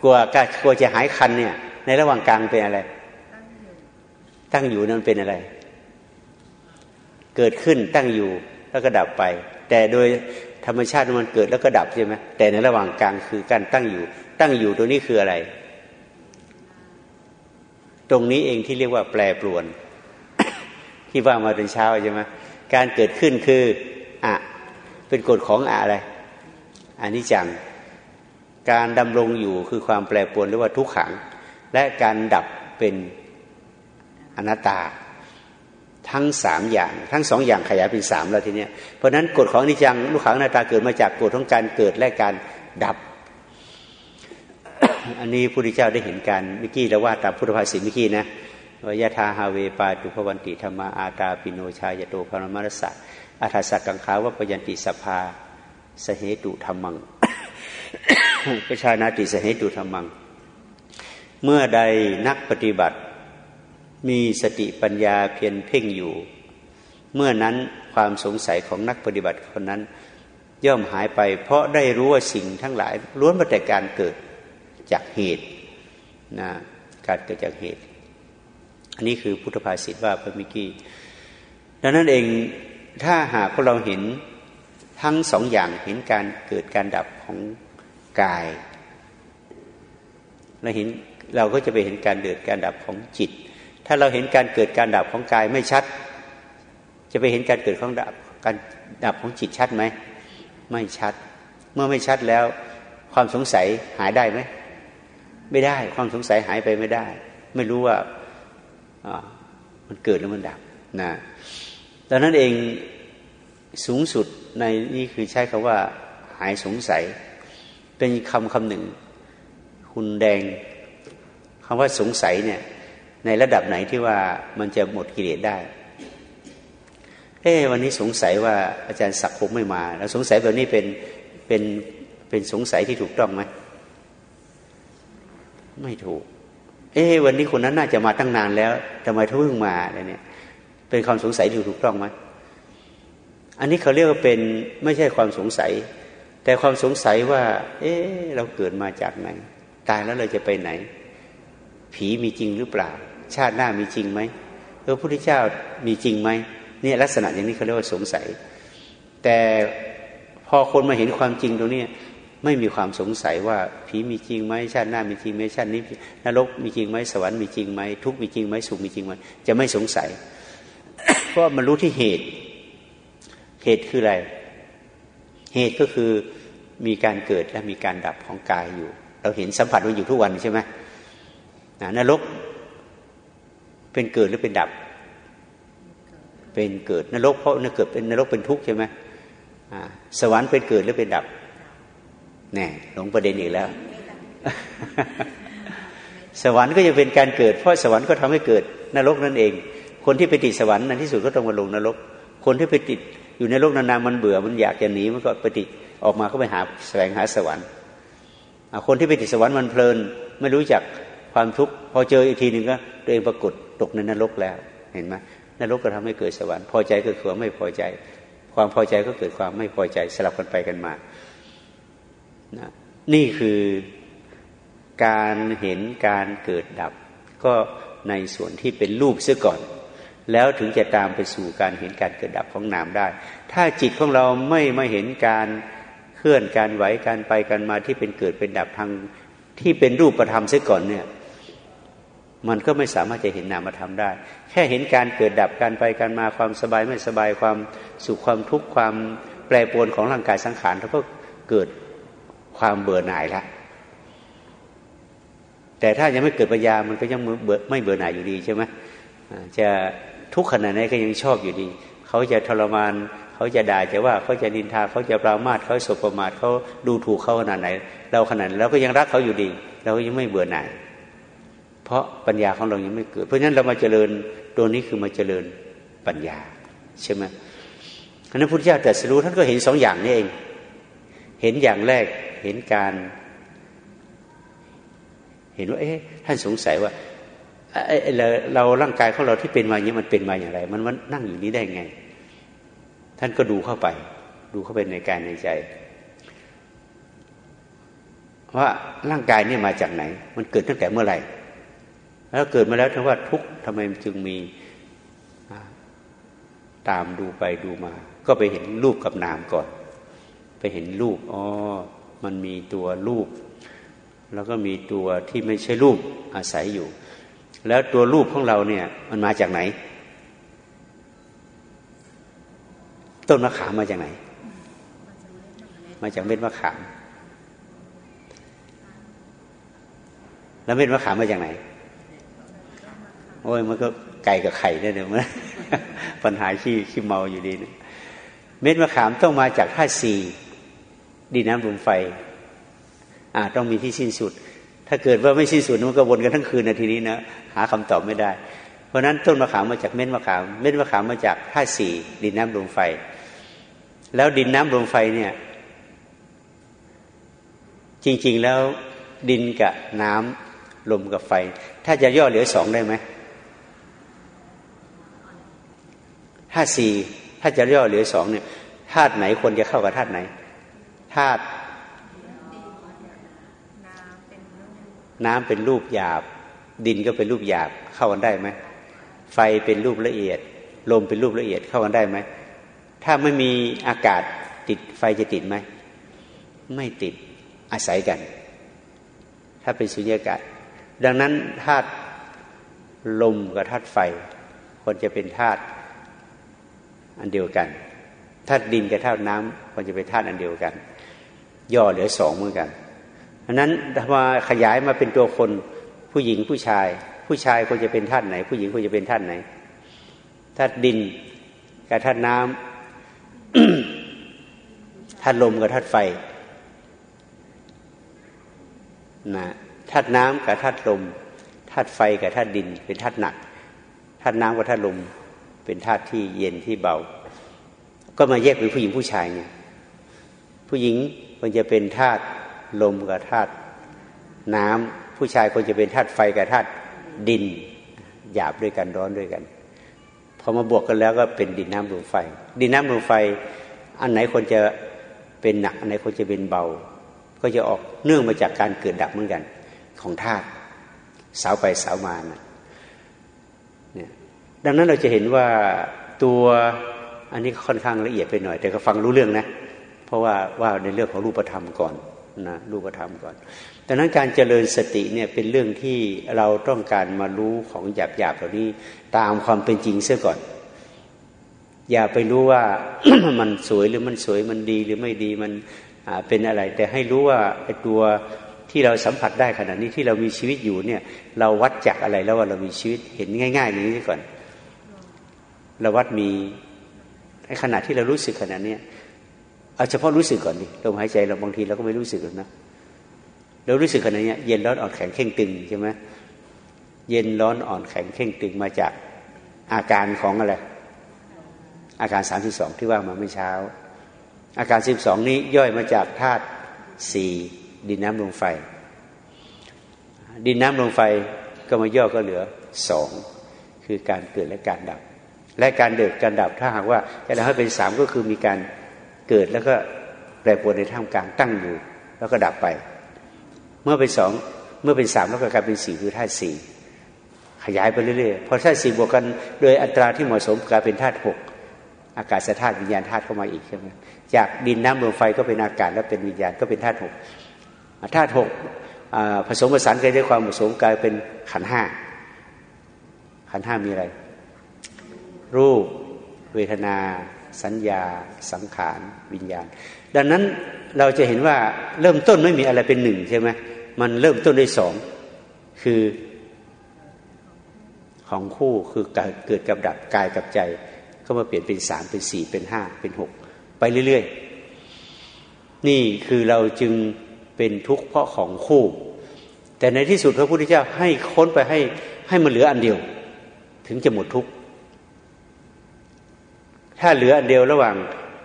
กลัวกลัวจะหายคันเนี่ย ในระหว่างกลางเป็นอะไร ตั้งอยู่นั่นเป็นอะไร เกิดขึ้นตั้งอยู่แล้วก็ดับไป แต่โดยธรรมชาติมันเกิดแล้วก็ดับใช่ไหมแต่ในระหว่างกลางคือการตั้งอยู่ ตั้งอยู่ตัวนี้คืออะไร ตรงนี้เองที่เรียกว่าแปรปรวน ที่ว่ามาตอนเช้าใช่ไหมการเกิดขึ้นคืออะเป็นกฎของอะอะไรอันนี้จังการดำรงอยู่คือความแปรปรวนหรือว่าทุกขัง และการดับเป็นอนัตตา ทั้งสามอย่าง ทั้งสองอย่างขยายเป็นสามแล้วทีเนี้ยเพราะนั้นกฎของนิจังลูกขังนาตาเกิดมาจากกฎของการเกิดและการดับ อันนี้พระพุทธเจ้าได้เห็นการเมื่อกี้เราว่าตามพุทธภาษิตเมื่อกี้นะวยาธาฮาเวปาตุพวันติธรรมาอาตาปิโนชายโตพรมารสะอาทัสกังขาวปยันติสภาสเหตุธรรมังประชานาติสเหตุธรรมัง เมื่อใดนักปฏิบัติ มีสติปัญญาเพียรเพ่งอยู่ เมื่อนั้นความสงสัยของนักปฏิบัติคนนั้น ย่อมหายไป เพราะได้รู้ว่าสิ่งทั้งหลายล้วนมาแต่การเกิดจากเหตุนะการเกิดจากเหตุ อันนี้คือพุทธภาษิตว่าพระมิกี้ดังนั้นเองถ้าหากพวกเราเห็นทั้งสองอย่างเห็นการเกิดการดับของกายเราเห็นเราก็จะไปเห็นการเกิดการดับของจิต ถ้าเราเห็นการเกิดการดับของกายไม่ชัด จะไปเห็นการเกิดของดับการดับของจิตชัดไหมไม่ชัด เมื่อไม่ชัดแล้ว ความสงสัยหายได้ไหมไม่ได้ความสงสัยหายไปไม่ได้ ไม่รู้ว่ามันเกิดแล้วมันดับนะดังนั้นเองสูงสุดในนี่คือใช้คำว่า หายสงสัย เป็นคำคำหนึ่ง คุณแดงคำว่าสงสัยเนี่ย ในระดับไหนที่ว่ามันจะหมดกิเลสได้ เอ้วันนี้สงสัยว่าอาจารย์ศักดิ์คงไม่มา แล้วสงสัยแบบนี้เป็นเป็นเป็นสงสัยที่ถูกต้องไหมไม่ถูก เอ้วันนี้คนนั้นน่าจะมาตั้งนานแล้วทำไมเพิ่งมาอะไรเนี่ย เป็นความสงสัยที่ถูกต้องไหมอันนี้เขาเรียกว่าเป็นไม่ใช่ความสงสัย แต่ความสงสัยว่า เอ๊เราเกิดมาจากไหน ตายแล้วเราจะไปไหน ผีมีจริงหรือเปล่า ชาติหน้ามีจริงไหมเออพระพุทธเจ้ามีจริงไหมเนี่ยลักษณะอย่างนี้เขาเรียกว่าสงสัย แต่พอคนมาเห็นความจริงตรงนี้ไม่มีความสงสัยว่าผีมีจริงไหมชาติหน้ามีจริงไหมชาตินี้นรกมีจริงไหมสวรรค์มีจริงไหมทุกมีจริงไหมสุขมีจริงไหมจะไม่สงสัย เพราะมันรู้ที่เหตุ เหตุคืออะไร เหตุก็คือมีการเกิดและมีการดับของกายอยู่ เราเห็นสัมผัสมันอยู่ทุกวันใช่ไหมนรก เป็นเกิดหรือเป็นดับ เป็นเกิดนรกเพราะนเกิดเป็นนรกเป็นทุกข์ใช่ไหมสวรรค์เป็นเกิดหรือเป็นดับแน่หลงประเด็นอีกแล้ว สวรรค์ก็จะเป็นการเกิด เพราะสวรรค์ก็ทำให้เกิดนรกนั่นเอง คนที่ไปติดสวรรค์ในที่สุดก็ต้องมาลงนรก คนที่ไปติดอยู่ในโลกนานๆมันเบื่อมันอยากจะหนีมันก็ไปติดออกมาก็ไปหาแสวงหาสวรรค์คนที่ไปติดสวรรค์มันเพลิน ไม่รู้จักความทุกข์พอเจออีกทีหนึ่งก็ตัวเองปรากฏ ตกในนรกแล้ว เห็นไหมนรกก็ทำให้เกิดสวรรค์พอใจก็เกิดความไม่พอใจ ความพอใจก็เกิดความไม่พอใจสลับกันไปกันมานะนี่คือการเห็นการเกิดดับ ก็ในส่วนที่เป็นรูปเสียก่อน แล้วถึงจะตามไปสู่การเห็นการเกิดดับของนามได้ ถ้าจิตของเราไม่มาเห็นการเคลื่อนการไหวการไปการมาที่เป็นเกิดเป็นดับทางที่เป็นรูปประธรรมเสียก่อนเนี่ย มันก็ไม่สามารถจะเห็นนามธรรมได้ แค่เห็นการเกิดดับการไปการมาความสบายไม่สบายความสุขความทุกข์ความแปรปรวนของร่างกายสังขารแล้วก็เกิดความเบื่อหน่ายละแต่ถ้ายังไม่เกิดปัญญามันก็ยังไม่เบื่อหน่ายอยู่ดีใช่ไหมจะทุกขนาดไหนก็ยังชอบอยู่ดี เขาจะทรมาน เขาจะด่าจะว่าเขาจะนินทาเขาจะปรามาทเขาสบประมาทเขาดูถูกเขาขนาดไหน เราขนาดเราก็ยังรักเขาอยู่ดี เราก็ยังไม่เบื่อหน่าย ราะปัญญาของเรายังไม่เกิด เพราะฉะนั้นเรามาเจริญตัวนี้คือมาเจริญปัญญาใช่ไหมคณะพุทธเจ้าตรัสรู้ท่านก็เห็นสองอย่างนี้เอง เห็นอย่างแรกเห็นการ เห็นว่า เอ๊ะท่านสงสัยว่าเราเราร่างกายของเราที่เป็นมาอย่างนี้มันเป็นมาอย่างไร มันมันนั่งอยู่นี้ได้ไง ท่านก็ดูเข้าไป ดูเข้าไปในกายในใจ ว่าร่างกายนี่มาจากไหน มันเกิดตั้งแต่เมื่อไหร่ แล้วเกิดมาแล้วทั้งว่าทุกทำไมจึงมีตามดูไปดูมา ก็ไปเห็นรูปกับนามก่อน ไปเห็นรูปอ๋อมันมีตัวรูป แล้วก็มีตัวที่ไม่ใช่รูปอาศัยอยู่ แล้วตัวรูปของเราเนี่ย มันมาจากไหน ต้นมะขามมาจากไหน มาจากเม็ดมะขาม แล้วเม็ดมะขามมาจากไหน โอ้ยมันก็ไก่กับไข่ได้เลยมั้ยปัญหาขี้ขี้เมาอยู่ดีนะเม็ดมะขามต้องมาจากธาตุสี่ดินน้ำลมไฟ อ่าต้องมีที่สิ้นสุด ถ้าเกิดว่าไม่สิ้นสุดมันก็วนกันทั้งคืนนาทีนี้นะหาคำตอบไม่ได้ เพราะฉะนั้นต้นมะขามมาจากเม็ดมะขาม เม็ดมะขามมาจากธาตุสี่ดินน้ำลมไฟ แล้วดินน้ำลมไฟเนี่ย จริง ๆแล้วดินกับน้ำลมกับไฟ ถ้าจะย่อเหลือสองได้ไหม ธาตุสี่ถ้าจะย่อเหลือสองเนี่ยธาตุไหนควรจะเข้ากับธาตุไหนธาตุน้ำเป็นรูปหยาบ ดินก็เป็นรูปหยาบเข้ากันได้ไหมไฟเป็นรูปละเอียด ลมเป็นรูปละเอียดเข้ากันได้ไหมถ้าไม่มีอากาศติดไฟจะติดไหมไม่ติดอาศัยกัน ถ้าเป็นสุญญากาศ ดังนั้นธาตุลมกับธาตุไฟควรจะเป็นธาตุ อันเดียวกันธาตุดินกับธาตุน้ำควรจะเป็นธาตุอันเดียวกัน ย่อเหลือสองเหมือนกันอันนั้นมาขยายมาเป็นตัวคนผู้หญิงผู้ชาย ผู้ชายควรจะเป็นท่านไหน ผู้หญิงควรจะเป็นท่านไหนธาตุดินกับธาตุน้ำธาตุลมกับธาตุไฟนะธาตุน้ำกับธาตุลมธาตุไฟกับธาตุดิน เป็นธาตุหนักธาตุน้ำกับธาตุลม เป็นธาตุที่เย็นที่เบา ก็มาแยกเป็นผู้หญิงผู้ชายเนี่ยผู้หญิงควรจะเป็นธาตุลมกับธาตุน้ำผู้ชายควรจะเป็นธาตุไฟกับธาตุดิน หยาบด้วยกันร้อนด้วยกันพอมาบวกกันแล้วก็เป็นดินน้ำลมไฟ ดินน้ำลมไฟ อันไหนควรจะเป็นหนัก อันไหนควรจะเป็นเบา ก็จะออกเนื่องมาจากการเกิดดับเหมือนกัน ของธาตุสาวไปสาวมานะเนี่ย ดังนั้นเราจะเห็นว่าตัวอันนี้ค่อนข้างละเอียดไปหน่อย แต่ก็ฟังรู้เรื่องนะ เพราะว่าว่าในเรื่องของรูปธรรมก่อนนะรูปธรรมก่อนดังนั้นการเจริญสติเนี่ยเป็นเรื่องที่เราต้องการมารู้ของหยาบหยาบเหล่านี้ตามความเป็นจริงเสียก่อน อย่าไปรู้ว่ามันสวยหรือมันสวยมันดีหรือไม่ดีมันเป็นอะไร แต่ให้รู้ว่าไอ้ตัวที่เราสัมผัสได้ขณะนี้ที่เรามีชีวิตอยู่เนี่ย เราวัดจากอะไรแล้วว่าเรามีชีวิตเห็นง่ายๆอย่างนี้ก่อน เราวัดมีในขณะที่เรารู้สึกขณะนี้เอาเฉพาะรู้สึกก่อนดิลมหายใจเราบางทีเราก็ไม่รู้สึกหรอกนะเรารู้สึกขนาดนี้เย็นร้อนอ่อนแข็งเข่งตึงใช่ไหมเย็นร้อนอ่อนแข็งเข่งตึงมาจากอาการของอะไรอาการสามสิบสองที่ว่ามาเมื่อเช้า อาการสิบสองนี้ย่อยมาจากธาตุสี่ดินน้ำลมไฟ ดินน้ำลมไฟก็มาย่อก็เหลือสองคือการเกิดและการดับ และการเดิดการดับถ้าหากว่าจะทำให้เป็นสามก็คือมีการเกิดแล้วก็แปรปรวนในท่ามกลางตั้งอยู่ แล้วก็ดับไป เมื่อเป็นสองเมื่อเป็นสามแล้วก็กลายเป็นสี่คือธาตุสี่ขยายไปเรื่อยๆพอธาตุสี่บวกกันโดยอัตราที่เหมาะสมกลายเป็นธาตุหกอากาศธาตุวิญญาณธาตุเข้ามาอีกใช่ไหมจากดินน้ำลมไฟก็เป็นอากาศแล้วเป็นวิญญาณก็เป็นธาตุหกธาตุหกผสมผสานกันด้วยความผสมกลายเป็นขันห้าขันห้ามีอะไร รูป เวทนา สัญญา สังขาร วิญญาณ ดังนั้นเราจะเห็นว่าเริ่มต้นไม่มีอะไรเป็นหนึ่งใช่ไหมมันเริ่มต้นด้วยสองคือของคู่คือเกิดกับดับกายกับใจ ก็มาเปลี่ยนเป็นสามเป็นสี่เป็นห้าเป็นหกไปเรื่อยๆ นี่คือเราจึงเป็นทุกข์เพราะของคู่ แต่ในที่สุดพระพุทธเจ้าให้ค้นไปให้ให้มันเหลืออันเดียว ถึงจะหมดทุกข์ ถ้าเหลืออันเดียวระหว่าง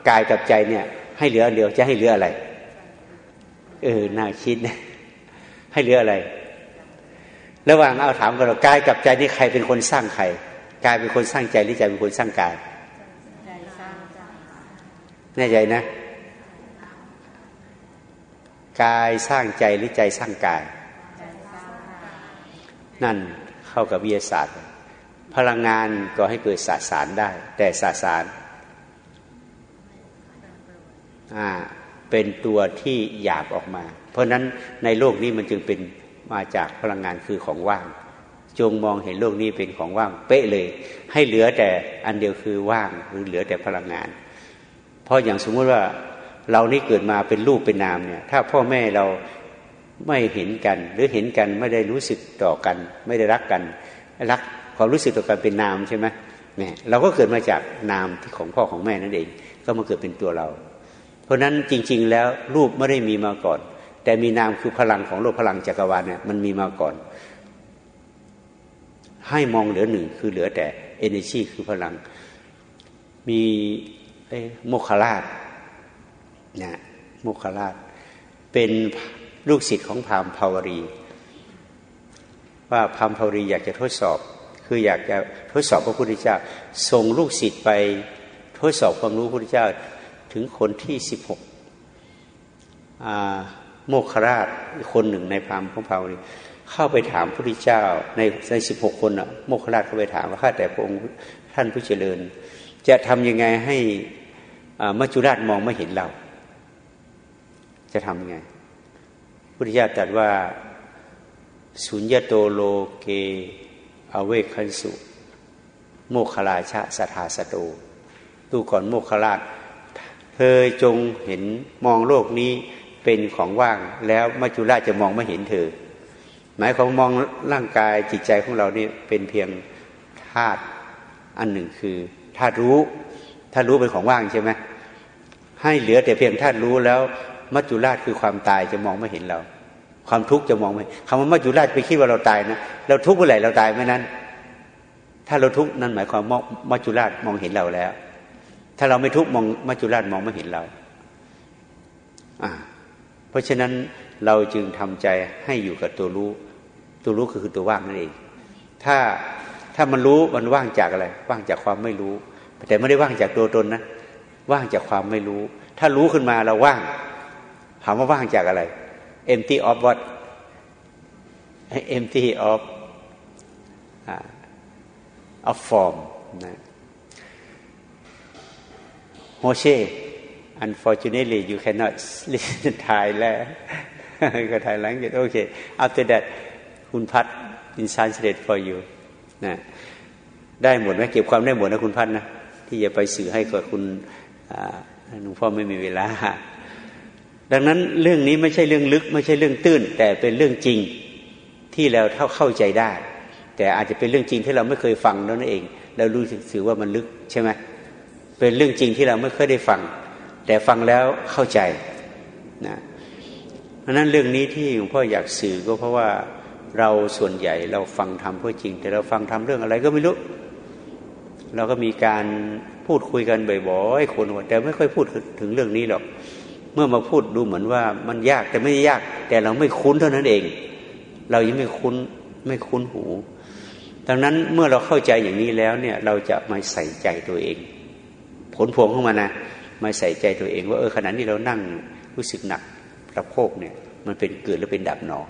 กายกับใจเนี่ย ให้เหลืออันเดียวจะให้เหลืออะไร เออน่าคิดนะให้เหลืออะไร ระหว่างเอาถามกันเรากายกับใจนี่ใครเป็นคนสร้างใครกายเป็นคนสร้างใจหรือใจเป็นคนสร้างกายแน่ใจนะกายสร้างใจหรือใจสร้างกาย นั่นเข้ากับวิทยาศาสตร์ พลังงานก็ให้เกิดสสารได้ แต่สสาร เป็นตัวที่หยาบออกมา เพราะนั้นในโลกนี้มันจึงเป็นมาจากพลังงานคือของว่าง จงมองเห็นโลกนี้เป็นของว่างเป๊ะเลย ให้เหลือแต่อันเดียวคือว่างหรือเหลือแต่พลังงาน เพราะอย่างสมมติว่าเรานี่เกิดมาเป็นรูปเป็นนามเนี่ย ถ้าพ่อแม่เราไม่เห็นกัน หรือเห็นกันไม่ได้รู้สึกต่อกัน ไม่ได้รักกัน รักความรู้สึกต่อกันเป็นนามใช่ไหมเนี่ยเราก็เกิดมาจากนามที่ของพ่อของแม่นั่นเอง ก็มาเกิดเป็นตัวเรา เพราะนั้นจริง ๆ แล้วรูปไม่ได้มีมาก่อน แต่มีนามคือพลังของโลกพลังจักรวาลเนี่ยมันมีมาก่อน ให้มองเหลือหนึ่งคือเหลือแต่ energy คือพลัง มีโมคคราชนะโมคคราช เป็นลูกศิษย์ของพามภาวรี ว่าพามภาวรีอยากจะทดสอบ คืออยากจะทดสอบพระพุทธเจ้าส่งลูกศิษย์ไปทดสอบความรู้พระพุทธเจ้า ถึงคนที่สิบหกโมคราชคนหนึ่งในพามของภาวรีเข้าไปถามพระพุทธเจ้าในในสิบหกคนอะโมคราชเข้าไปถามว่าข้าแต่พระองค์ท่านผู้เจริญ จะทำยังไงให้มัจจุราชมองไม่เห็นเรา จะทำยังไงพุทธิยาตรัสว่าสุญญโตโลเกอเวคันสุ โมคลาชะสถาสโตดูก่อนโมคลาช เธอจงเห็นมองโลกนี้เป็นของว่างแล้วมัจจุราชจะมองไม่เห็นเธอ หมายของมองร่างกายจิตใจของเราเนี่ยเป็นเพียงธาตุอันหนึ่งคือธาตุรู้ธาตุรู้เป็นของว่างใช่ไหมให้เหลือแต่เพียงธาตุรู้แล้วมัจจุราชคือความตายจะมองไม่เห็นเรา ความทุกข์จะมองไม่คำว่ามัจจุราชไปคิดว่าเราตายนะเราทุกข์เมื่อไหร่เราตายเมื่อนั้น ถ้าเราทุกข์นั่นหมายความมัจจุราชมองเห็นเราแล้ว ถ้าเราไม่ทุกมองมัจจุราชมองไม่เห็นเรา อ่า เพราะฉะนั้นเราจึงทำใจให้อยู่กับตัวรู้ ตัวรู้คือคือตัวว่างนั่นเอง ถ้าถ้ามันรู้มันว่างจากอะไร ว่างจากความไม่รู้ แต่ไม่ได้ว่างจากตัวตนนะ ว่างจากความไม่รู้ ถ้ารู้ขึ้นมาเราว่างถามว่าว่างจากอะไร empty of what empty of of form นะ โมเช่ unfortunately you cannot listen Thai แล้วก็ไทยลังโอเค after that คุณพัด in translate for you นะได้หมดไหมเก็บความได้หมดนะคุณพัฒนะที่จะไปสื่อให้กับคุณหลวงพ่อไม่มีเวลา ดังนั้นเรื่องนี้ไม่ใช่เรื่องลึก ไม่ใช่เรื่องตื้น แต่เป็นเรื่องจริงที่เราเท่าเข้าใจได้ แต่อาจจะเป็นเรื่องจริงที่เราไม่เคยฟังนั่นเอง เรารู้สึกว่ามันลึกใช่ไหม เป็นเรื่องจริงที่เราไม่เคยได้ฟัง แต่ฟังแล้วเข้าใจนะเพราะนั้นเรื่องนี้ที่หลวงพ่ออยากสื่อก็เพราะว่าเราส่วนใหญ่เราฟังธรรมเพื่อจริง แต่เราฟังธรรมเรื่องอะไรก็ไม่รู้ เราก็มีการพูดคุยกันบ่อยๆคนแต่ไม่ค่อยพูดถึงเรื่องนี้หรอก เมื่อมาพูดดูเหมือนว่ามันยากแต่ไม่ยาก แต่เราไม่คุ้นเท่านั้นเอง เรายังไม่คุ้นไม่คุ้นหู ดังนั้นเมื่อเราเข้าใจอย่างนี้แล้วเนี่ยเราจะมาใส่ใจตัวเอง ผลพวงของมันนะมาใส่ใจตัวเอง ว่าเออขณะนี้เรานั่งรู้สึกหนักระโพกเนี่ย มันเป็นเกิดหรือเป็นดับหนอ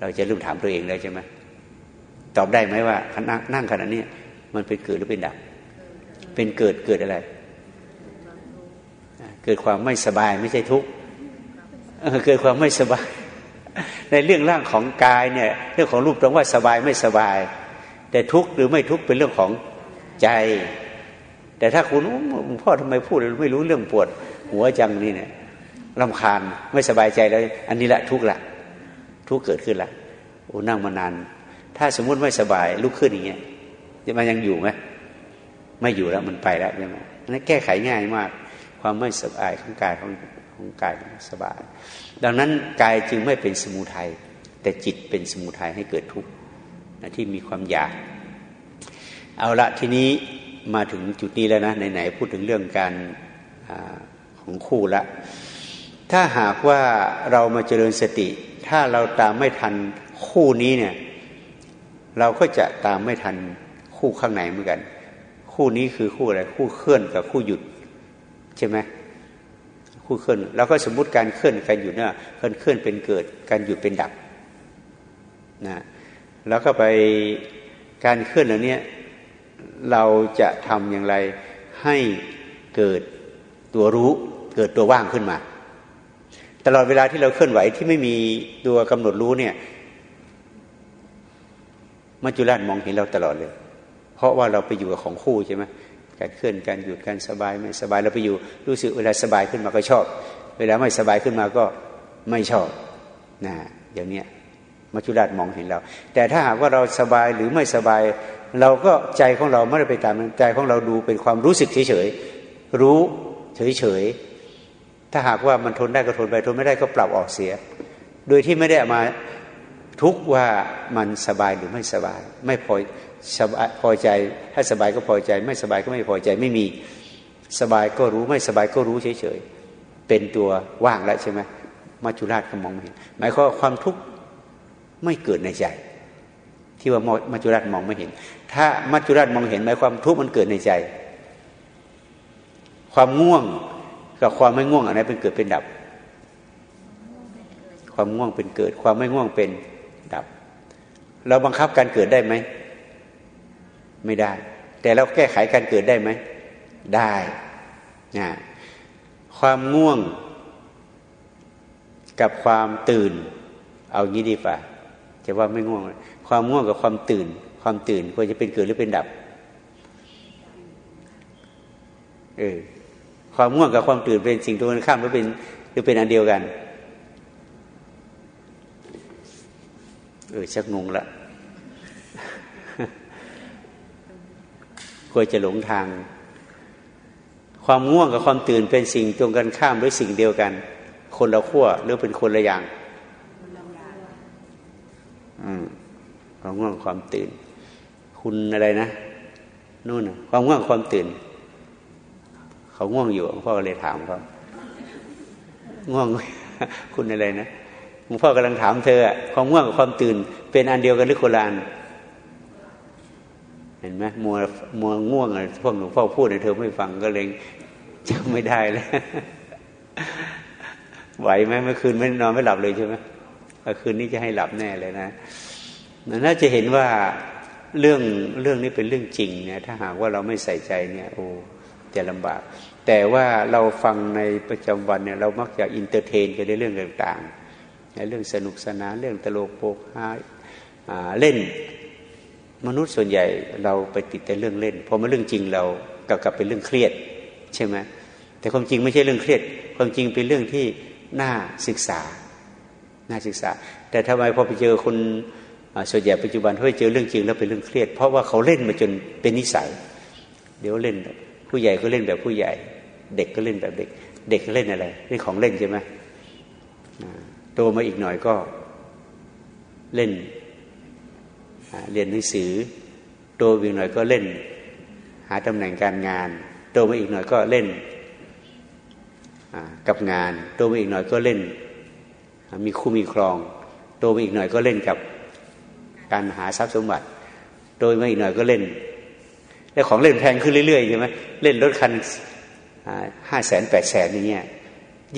เราจะเริ่มถามตัวเองแล้วใช่ไหมตอบได้ไหมว่านั่งขณะนี้มันเป็นเกิดหรือเป็นดับ เป็นเกิดเกิดอะไร เกิดความไม่สบายไม่ใช่ทุกข์เกิดความไม่สบาย ในเรื่องร่างของกายเนี่ย เรื่องของรูปตรงว่าสบายไม่สบาย แต่ทุกข์หรือไม่ทุกข์เป็นเรื่องของใจ แต่ถ้าคุณพ่อทำไมพูดไม่รู้เรื่องปวด หัวจังนี่เนี่ยลำคาญไม่สบายใจแล้ว อันนี้แหละทุกข์ละทุกข์เกิดขึ้นละโอ้นั่งมานาน ถ้าสมมุติไม่สบายลุกขึ้นอย่างเงี้ยจะมายังอยู่ไหมไม่อยู่แล้วมันไปแล้วใช่ไหมนั้นแก้ไขง่ายมาก ความไม่สบายของกายของของกายสบาย ดังนั้นกายจึงไม่เป็นสมุทัยแต่จิตเป็นสมุทัยให้เกิดทุกข์ที่มีความอยาก เอาละทีนี้ มาถึงจุดนี้แล้วนะไหนๆพูดถึงเรื่องการอของคู่ละ ถ้าหากว่าเรามาเจริญสติ ถ้าเราตามไม่ทันคู่นี้เนี่ย เราก็จะตามไม่ทันคู่ข้างในเหมือนกัน คู่นี้คือคู่อะไรคู่เคลื่อนกับคู่หยุดใช่ไหมคู่เคลื่อนเราก็สมมติการเคลื่อนการหยุดเนี่ยการเคลื่อนเป็นเกิด การหยุดเป็นดับนะแล้วก็ไปการเคลื่อนเหล่านี้ เราจะทำอย่างไรให้เกิดตัวรู้ เกิดตัวว่างขึ้นมา ตลอดเวลาที่เราเคลื่อนไหวที่ไม่มีตัวกำหนดรู้เนี่ยมัจจุราชมองเห็นเราตลอดเลย เพราะว่าเราไปอยู่กับของคู่ใช่ไหมการเคลื่อนการหยุดการสบายไม่สบายเราไปอยู่รู้สึกเวลาสบายขึ้นมาก็ชอบ เวลาไม่สบายขึ้นมาก็ไม่ชอบนะอย่างเนี้ยมัจจุราชมองเห็นเรา แต่ถ้าหากว่าเราสบายหรือไม่สบาย เราก็ใจของเราไม่ได้ไปตามใจของเราดูเป็นความรู้สึกเฉยๆรู้เฉยๆถ้าหากว่ามันทนได้ก็ทนไปทนไม่ได้ก็ปรับออกเสีย โดยที่ไม่ได้มาทุกว่ามันสบายหรือไม่สบาย ไม่พอสบายพอใจ ถ้าสบายก็พอใจ ไม่สบายก็ไม่พอใจไม่มีสบายก็รู้ไม่สบายก็รู้เฉยๆเป็นตัวว่างแล้วใช่ไหมมัจจุราชก็มองไม่เห็นหมายความความทุกข์ไม่เกิดในใจ ที่ว่ามัจจุราชมองไม่เห็น ถ้ามัจจุราชมองเห็นหมายความทุกข์มันเกิดในใจ ความง่วงกับความไม่ง่วงอะไรเป็นเกิดเป็นดับ ความง่วงเป็นเกิด ความไม่ง่วงเป็นดับ เราบังคับการเกิดได้ไหม ไม่ได้ แต่เราแก้ไขการเกิดได้ไหม ได้นะความง่วงกับความตื่น เอางี้ดีฝ่าจะว่าไม่ง่วง ความง่วงกับความตื่น ความตื่นควรจะเป็นเกิดหรือเป็นดับ เออความง่วงกับความตื่นเป็นสิ่งตรงกันข้ามหรือเป็นหรือเป็นอันเดียวกัน เออชักงงละกลัวจะหลงทาง ความง่วงกับความตื่นเป็นสิ่งตรงกันข้ามหรือสิ่งเดียวกัน คนละขั้วหรือเป็นคนละอย่าง อืมความง่วงความตื่น คุณอะไรนะนู่นความง่วงความตื่น เขาง่วงอยู่พ่อก็เลยถามเขาง่วงคุณอะไรนะหลวงพ่อกำลังถามเธอความง่วงกับความตื่น เป็นอันเดียวกันหรือโคลานเห็นไหมมัวมัวง่วงอะพวกหลวงพ่อพูดในเธอไม่ฟังก็เลยจำไม่ได้แล้วไหวไหมเมื่อคืนไม่นอนไม่หลับเลยใช่ไหมเมื่อคืนนี้จะให้หลับแน่เลยนะน่าจะเห็นว่า เรื่องเรื่องนี้เป็นเรื่องจริงเนี่ยถ้าหากว่าเราไม่ใส่ใจเนี่ยโอ้จะลำบาก แต่ว่าเราฟังในประจำวันเนี่ยเรามักจะ entertain กันในเรื่องต่างๆเรื่องสนุกสนานเรื่องตลกโปกฮาเล่น มนุษย์ส่วนใหญ่เราไปติดแต่เรื่องเล่นพอมาเรื่องจริงเรากลับกลับเป็นเรื่องเครียดใช่ไหมแต่ความจริงไม่ใช่เรื่องเครียด ความจริงเป็นเรื่องที่น่าศึกษาน่าศึกษา แต่ทำไมพอไปเจอคน ส่วนใหญ่ปัจจุบันเขาเจอเรื่องจริงแล้วเป็นเรื่องเครียด เพราะว่าเขาเล่นมาจนเป็นนิสัย เดี๋ยวเล่น ผู้ใหญ่ก็เล่นแบบผู้ใหญ่ เด็กก็เล่นแบบเด็ก เด็กเล่นอะไรเล่นของเล่นใช่ไหมโตมาอีกหน่อยก็เล่นเรียนหนังสือโตอีกหน่อยก็เล่น หาตำแหน่งการงานโตมาอีกหน่อยก็เล่นกับงาน โตมาอีกหน่อยก็เล่น มีคู่มีครอง โตมาอีกหน่อยก็เล่นกับ การหาทรัพย์สมบัติโตมาอีกหน่อยก็เล่นแล้วของเล่นแพงขึ้นเรื่อยๆใช่ไหมเล่นรถคันห้าแสนแปดแสนอย่างเงี้ย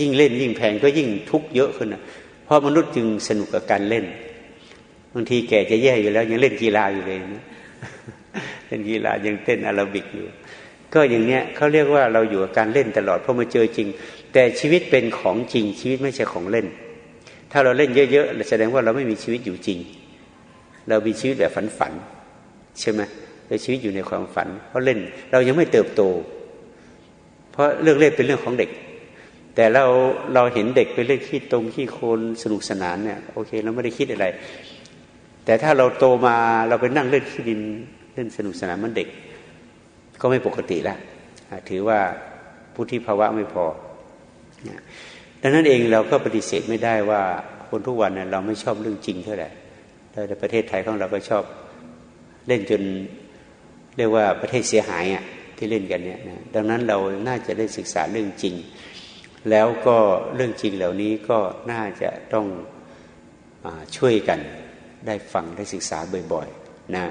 ยิ่งเล่นยิ่งแพงก็ยิ่งทุกข์เยอะขึ้นนะเพราะมนุษย์จึงสนุกกับการเล่นบางทีแก่จะแย่อยู่แล้ว ยังเล่นกีฬาอยู่เลยนะเล่นกีฬายังเต้นอาราบิกอยู่ ก็อย่างเนี้ยเขาเรียกว่าเราอยู่กับการเล่นตลอดเพอมาเจอจริง แต่ชีวิตเป็นของจริงชีวิตไม่ใช่ของเล่น ถ้าเราเล่นเยอะๆแสดงว่าเราไม่มีชีวิตอยู่จริง เรามีชีวิตแบบฝันๆใช่ไหมเราชีวิตอยู่ในความฝันเพราะเล่นเรายังไม่เติบโต เพราะเรื่องเล่นเป็นเรื่องของเด็ก แต่เราเราเห็นเด็กไปเล่นขี้ตรงขี้โคลนสนุกสนานเนี่ยโอเคเราไม่ได้คิดอะไร แต่ถ้าเราโตมาเราไปนั่งเล่นขี้ดินเล่นสนุกสนานมันเด็ก ก็ไม่ปกติละถือว่าพุทธิภาวะไม่พอดังนั้นเองเราก็ปฏิเสธไม่ได้ว่าคนทุกวันเนี่ยเราไม่ชอบเรื่องจริงเท่าไหร่ ในประเทศไทยของเราก็ชอบเล่นจนเรียกว่าประเทศเสียหายอะที่เล่นกันเนี่ยนะดังนั้นเราน่าจะได้ศึกษาเรื่องจริง แล้วก็เรื่องจริงเหล่านี้ก็น่าจะต้องอช่วยกันได้ฟังได้ศึกษาบ่อยๆนะ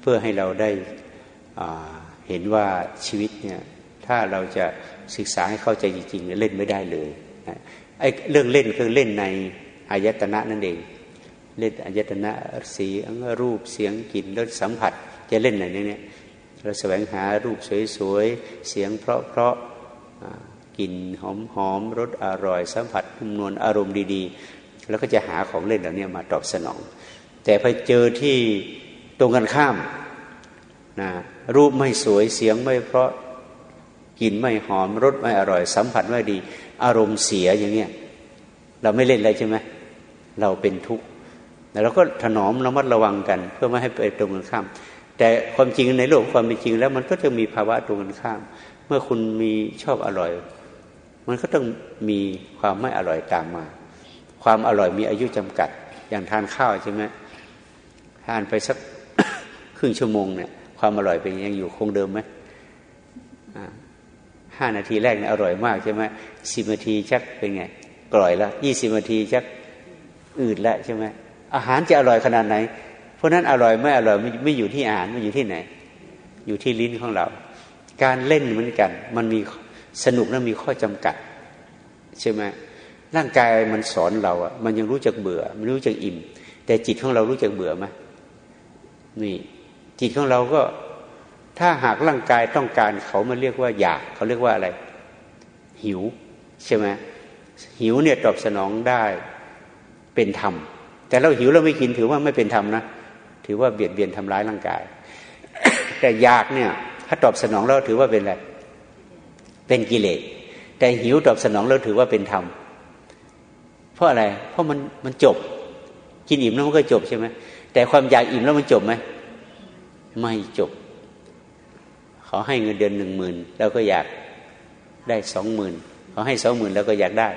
เพื่อให้เราได้เห็นว่าชีวิตเนี่ยถ้าเราจะศึกษาให้เข้าใจจริงๆเล่นไม่ได้เลยไอ้เรื่องเล่นคือเล่นในอายตนะนั่นเอง เล่นอายตนะสีรูปเสียงกลิ่นรสสัมผัส จะเล่นอะไหนเนี่ยเราแสวงหารูปสวยๆ เสียงเพราะๆกลิ่นหอมๆรสอร่อย สัมผัสนุ่มนวลอารมณ์ดีๆ แล้วก็จะหาของเล่นเหล่านี้มาตอบสนอง แต่พอเจอที่ตรงกันข้ามนะรูปไม่สวยเสียงไม่เพราะกลิ่นไม่หอมรสไม่อร่อย สัมผัสไม่ดี อารมณ์เสียอย่างเงี้ยเราไม่เล่นอะไรใช่ไหมเราเป็นทุกข์ เราก็ถนอมระมัดระวังกัน เพื่อไม่ให้ไปตรงกันข้าม แต่ความจริงในโลกความเป็นจริงแล้วมันก็จะมีภาวะตรงกันข้าม เมื่อคุณมีชอบอร่อย มันก็ต้องมีความไม่อร่อยตามมา ความอร่อยมีอายุจำกัด อย่างทานข้าวใช่ไหมทานไปสักครึ่งชั่วโมงเนี่ยความอร่อยเป็นยังอยู่คงเดิมไหมห้านาทีแรกเนี่ยอร่อยมากใช่ไหมสิบนาทีชักเป็นไงกร่อยล้วยี่สิบนาทีชักอืดล้วใช่ไหม อาหารจะอร่อยขนาดไหน เพราะนั้นอร่อยไม่อร่อยไม่ไม่อยู่ที่อาหารมันอยู่ที่ไหน อยู่ที่ลิ้นของเรา การเล่นเหมือนกัน มันมีสนุกและมีข้อจำกัด ใช่ไหมร่างกายมันสอนเราอะมันยังรู้จักเบื่อมันรู้จักอิ่ม แต่จิตของเรารู้จักเบื่อไหมนี่จิตของเราก็ถ้าหากร่างกายต้องการเขามาเรียกว่าอยากเขาเรียกว่าอะไร หิว ใช่ไหมหิวเนี่ยตอบสนองได้เป็นธรรม แต่เราหิวเราไม่กินถือว่าไม่เป็นธรรมนะถือว่าเบียดเบียนทำร้ายร่างกาย แต่อยากเนี่ย ถ้าตอบสนองแล้วถือว่าเป็นอะไรเป็นกิเลสแต่หิวตอบสนองแล้วถือว่าเป็นธรรมเพราะอะไร เพราะมันมันจบ กินอิ่มแล้วมันก็จบใช่ไหมแต่ความอยากอิ่มแล้วมันจบไหมไม่จบเขาให้เงินเดือนหนึ่งหมื่นแล้วก็อยากได้สองหมื่นเขาให้สองหมื่นแล้วก็อยากได้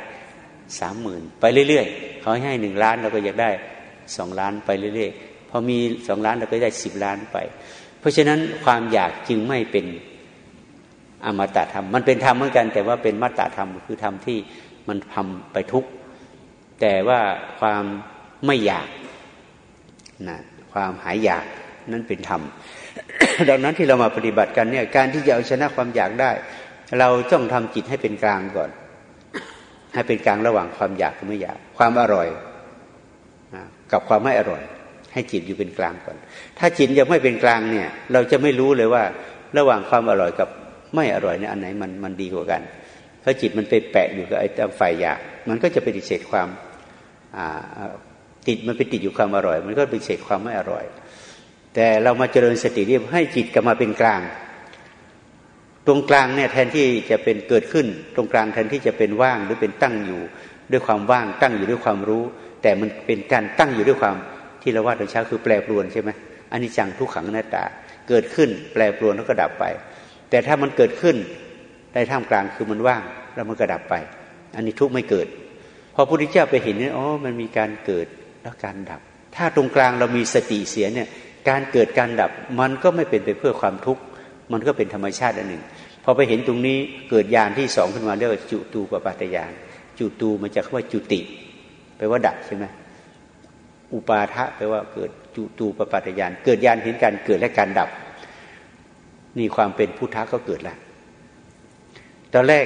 สามหมื่นไปเรื่อยๆเขาให้หนึ่งล้านแล้วก็อยากได้สองล้านไปเรื่อยๆพอมีสองล้านเราก็ได้สิบล้านไป เพราะฉะนั้นความอยากจึงไม่เป็นอมตะธรรม มันเป็นธรรมเหมือนกัน แต่ว่าเป็นมัตตธรรมคือธรรมที่มันทำไปทุกแต่ว่าความไม่อยากนะความหายอยากนั้นเป็นธรรมดังนั้นที่เรามาปฏิบัติกันเนี่ยการที่จะเอาชนะความอยากได้ เราต้องทำจิตให้เป็นกลางก่อน ให้เป็นกลางระหว่างความอยากกับไม่อยาก ความอร่อยกับความไม่อร่อย ให้จิตอยู่เป็นกลางก่อน ถ้าจิตยังไม่เป็นกลางเนี่ย เราจะไม่รู้เลยว่า ระหว่างความอร่อยกับไม่อร่อยเนี่ยอันไหนมันมันดีกว่ากันเพราจิตมันไปแปะอยู่กับไอ้ตฝ่ายอยาก มันก็จะไปฏิเสธความติดมันไปติดอยู่ความอร่อย มันก็ไปฏิเสธความไม่อร่อย แต่เรามาเจริญสติเรียบให้จิตกลับมาเป็นกลาง ตรงกลางเนี่ยแทนที่จะเป็นเกิดขึ้น ตรงกลางแทนที่จะเป็นว่างหรือเป็นตั้งอยู่ด้วยความว่างตั้งอยู่ด้วยความรู้ แต่มันเป็นการตั้งอยู่ด้วยความที่เราว่าตอนเช้าคือแปรปรวนใช่ไหมอันนี้จังทุกขังหน้าตา เกิดขึ้นแปรปรวนแล้วก็ดับไป แต่ถ้ามันเกิดขึ้นในท่ามกลางคือมันว่างแล้วมันก็ดับไป อันนี้ทุกไม่เกิด พอพระพุทธเจ้าไปเห็นเนี่ยอ๋อมันมีการเกิดแล้วการดับ ถ้าตรงกลางเรามีสติเสียเนี่ยการเกิดการดับมันก็ไม่เป็นไปเพื่อความทุกข์มันก็เป็นธรรมชาติอันหนึ่ง พอไปเห็นตรงนี้เกิดยานที่สองขึ้นมาเรียกว่าจุตูปปัตยานจุตูมันจะคำว่าจุติแปลว่าดับใช่ไหมอุปาทะแปลว่าเกิดจุตูปปัตยานเกิดยานเห็นการเกิดและการดับ นี่ความเป็นพุทธะก็เกิดแล้วตอนแรก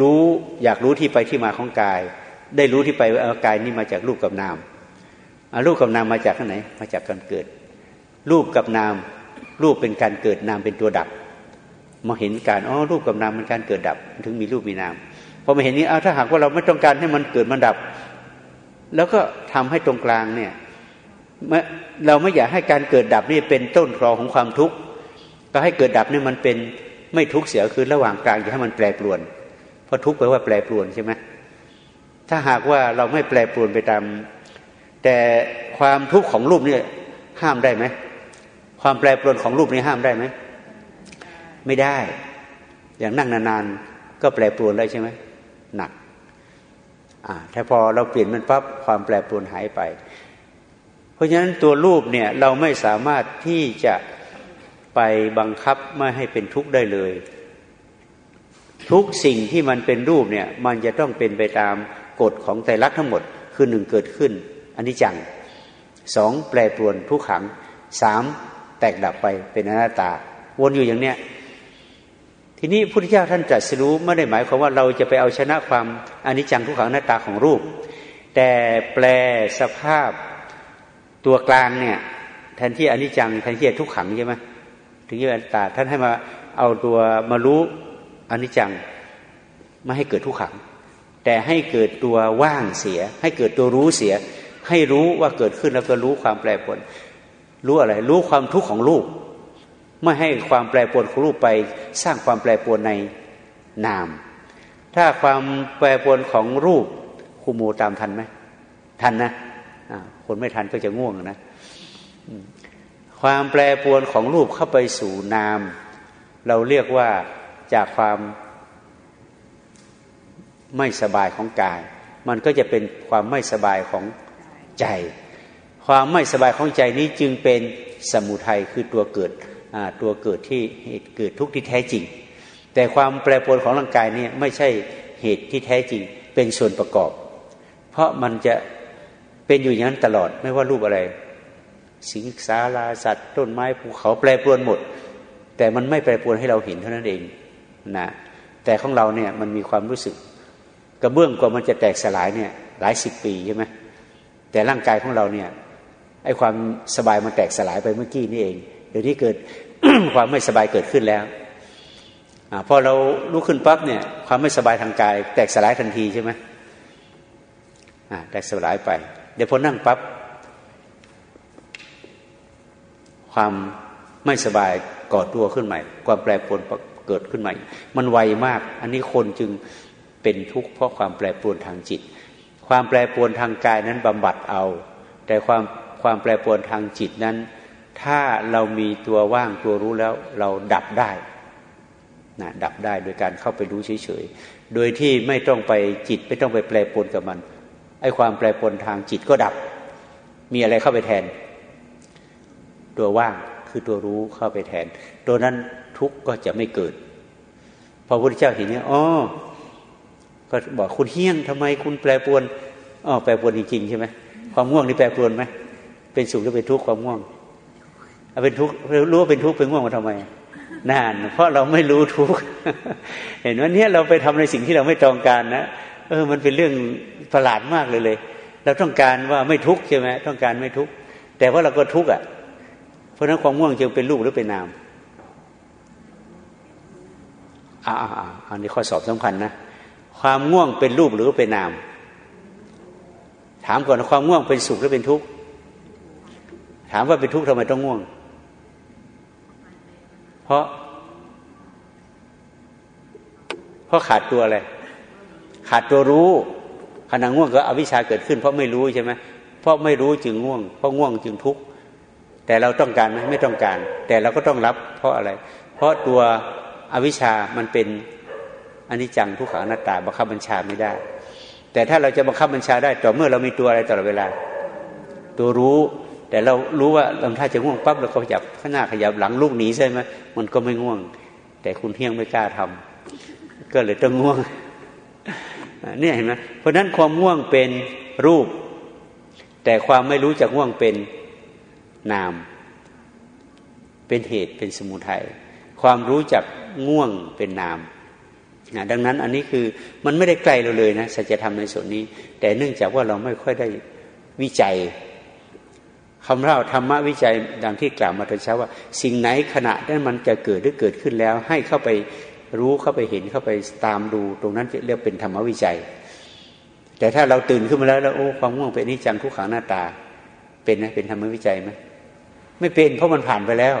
รู้อยากรู้ที่ไปที่มาของกาย ได้รู้ที่ไปว่ากายนี่มาจากรูปกับนามรูปกับนามมาจากที่ไหน มาจากการเกิด รูปกับนาม รูปเป็นการเกิดนามเป็นตัวดับ มาเห็นการอ๋อรูปกับนามมันการเกิดดับ ถึงมีรูปมีนามพอมาเห็นนี้เอาถ้าหากว่าเราไม่ต้องการให้มันเกิดมันดับ แล้วก็ทำให้ตรงกลางเนี่ยเราไม่อยากให้การเกิดดับนี่เป็นต้นครอของความทุกข์ก็ให้เกิดดับนี่มันเป็นไม่ทุกข์เสียคือระหว่างกลางอย่าให้มันแปรปรวน เพราะทุกข์แปลว่าแปรปรวนใช่ไหมถ้าหากว่าเราไม่แปรปรวนไปตาม แต่ความทุกข์ของรูปนี่ห้ามได้ไหมความแปรปรวนของรูปนี้ห้ามได้ไหม ไม่ได้ อย่างนั่งนานๆก็แปรปรวนได้ใช่ไหมหนักอ่าถ้าพอเราเปลี่ยนมันปั๊บความแปรปรวนหายไป เพราะฉะนั้นตัวรูปเนี่ยเราไม่สามารถที่จะไปบังคับไม่ให้เป็นทุกข์ได้เลย ทุกสิ่งที่มันเป็นรูปเนี่ย มันจะต้องเป็นไปตามกฎของไตรลักษณ์ทั้งหมด คือหนึ่งเกิดขึ้นอันนี้จังสองแปรปรวนทุกขังสามแตกดับไปเป็นอนัตตา วนอยู่อย่างเนี้ย ทีนี้พุทธเจ้าท่านตรัสรู้ไม่ได้หมายความว่าเราจะไปเอาชนะความอนิจจังทุกขังหน้าตาของรูป แต่แปลสภาพตัวกลางเนี่ยแทนที่อนิจจังแทนที่ทุกขังใช่ไหมถึงที่อนัตตาท่านให้มาเอาตัวมารู้อนิจจังไม่ให้เกิดทุกขัง แต่ให้เกิดตัวว่างเสีย ให้เกิดตัวรู้เสีย ให้รู้ว่าเกิดขึ้นแล้วก็รู้ความแปรปรวนรู้อะไร รู้ความทุกข์ของรูป ไม่ให้ความแปรปรวนของรูปไปสร้างความแปรปรวนในนาม ถ้าความแปรปรวนของรูปคูโมตามทันไหมทันนะคนไม่ทันก็จะง่วงนะความแปรปรวนของรูปเข้าไปสู่นาม เราเรียกว่าจากความไม่สบายของกาย มันก็จะเป็นความไม่สบายของใจ ความไม่สบายของใจนี้จึงเป็นสมุทัยคือตัวเกิด ตัวเกิดที่เหตุเกิดทุกข์ที่แท้จริง แต่ความแปรปรวนของร่างกายนี่ไม่ใช่เหตุที่แท้จริง เป็นส่วนประกอบ เพราะมันจะเป็นอยู่อย่างนั้นตลอดไม่ว่ารูปอะไร สิงสาราสัตว์ ต้นไม้ภูเขาแปรปรวนหมด แต่มันไม่แปรปรวนให้เราเห็นเท่านั้นเองนะแต่ของเราเนี่ยมันมีความรู้สึก กระเบื้องกว่ามันจะแตกสลายเนี่ยหลายสิบปีใช่ไหมแต่ร่างกายของเราเนี่ยไอ้ความสบายมันแตกสลายไปเมื่อกี้นี่เอง เดี๋ยวนี้เกิดความไม่สบายเกิดขึ้นแล้วอพอเราลุกขึ้นปั๊บเนี่ย ความไม่สบายทางกาย แตกสลายทันทีใช่ไหมแตกสลายไป เดี๋ยวพอนั่งปั๊บความไม่สบายก่อตัวขึ้นใหม่ ความแปรปรวนเกิดขึ้นใหม่ มันไวมาก อันนี้คนจึงเป็นทุกข์เพราะความแปรปรวนทางจิต ความแปรปรวนทางกายนั้นบำบัดเอา แต่ความความแปรปรวนทางจิตนั้น ถ้าเรามีตัวว่างตัวรู้แล้วเราดับได้นะดับได้โดยการเข้าไปรู้เฉยๆ โดยที่ไม่ต้องไปจิตไม่ต้องไปแปรปนกับมันไอ้ความแปรปนทางจิตก็ดับ มีอะไรเข้าไปแทน ตัวว่างคือตัวรู้เข้าไปแทน ตัวนั้นทุกข์ก็จะไม่เกิด พอพระพุทธเจ้าเห็นเนี้อ๋อก็บอกคุณเฮี้ยงทำไมคุณแปรปวนอ๋อแปรปวนจริงๆใช่ไหมความง่วงนี่แปรปรวนไหมเป็นสุขหรือเป็นทุกข์ความง่วง เป็นทุกข์รู้ว่าเป็นทุกข์เป็นง่วงมาทำไมนาน เพราะเราไม่รู้ทุกข์เห็นว่าเนี้ยเราไปทำในสิ่งที่เราไม่ต้องการนะเออมันเป็นเรื่องประหลาดมากเลยเลย เราต้องการว่าไม่ทุกข์ใช่ไหมต้องการไม่ทุกข์แต่ว่าเราก็ทุกข์อะ เพราะนั้นความง่วงจึงเป็นรูปหรือเป็นนามอ่าอันนี้ข้อสอบสำคัญนะความง่วงเป็นรูปหรือเป็นนาม ถามก่อนความง่วงเป็นสุขหรือเป็นทุกข์ถามว่าเป็นทุกข์ทำไมต้องง่วง ราะ เพราะขาดตัวอะไร ขาดตัวรู้ขณะง่วงก็อวิชชาเกิดขึ้น เพราะไม่รู้ใช่ไหมเพราะไม่รู้จึงง่วง เพราะง่วงจึงทุกข์แต่เราต้องการไหมไม่ต้องการ แต่เราก็ต้องรับ เพราะอะไร เพราะตัวอวิชชามันเป็นอนิจจังทุกขังอนัตตาบังคับบัญชาไม่ได้ แต่ถ้าเราจะบังคับบัญชาได้ต่อเมื่อเรามีตัวอะไรตลอดเวลา ตัวรู้ แต่เรารู้ว่าลำท่าจะง่วงปั๊บเราก็ขยับข้างหน้าขยับหลังลูกหนีใช่ไหมมันก็ไม่ง่วง แต่คุณเที่ยงไม่กล้าทำก็เลยต้องง่วงเนี่ยเห็นไหมเพราะนั้นความง่วงเป็นรูป แต่ความไม่รู้จักง่วงเป็นนาม เป็นเหตุเป็นสมุทัยความรู้จักง่วงเป็นนามนะดังนั้นอันนี้คือมันไม่ได้ไกลเราเลยนะสัจธรรมในส่วนนี้ แต่เนื่องจากว่าเราไม่ค่อยได้วิจัย คำเล่าธรรมะวิจัยดังที่กล่าวมาตอนเช้าว่า สิ่งไหนขณะนั้นมันจะเกิดหรือเกิดขึ้นแล้ว ให้เข้าไปรู้เข้าไปเห็นเข้าไปตามดู ตรงนั้นจะเรียกเป็นธรรมวิจัย แต่ถ้าเราตื่นขึ้นมาแล้วแล้วโอ้ความง่วงเป็นนิจังทุกขังหน้าตาเป็นนะเป็นธรรมวิจัยไหมไม่เป็นเพราะมันผ่านไปแล้ว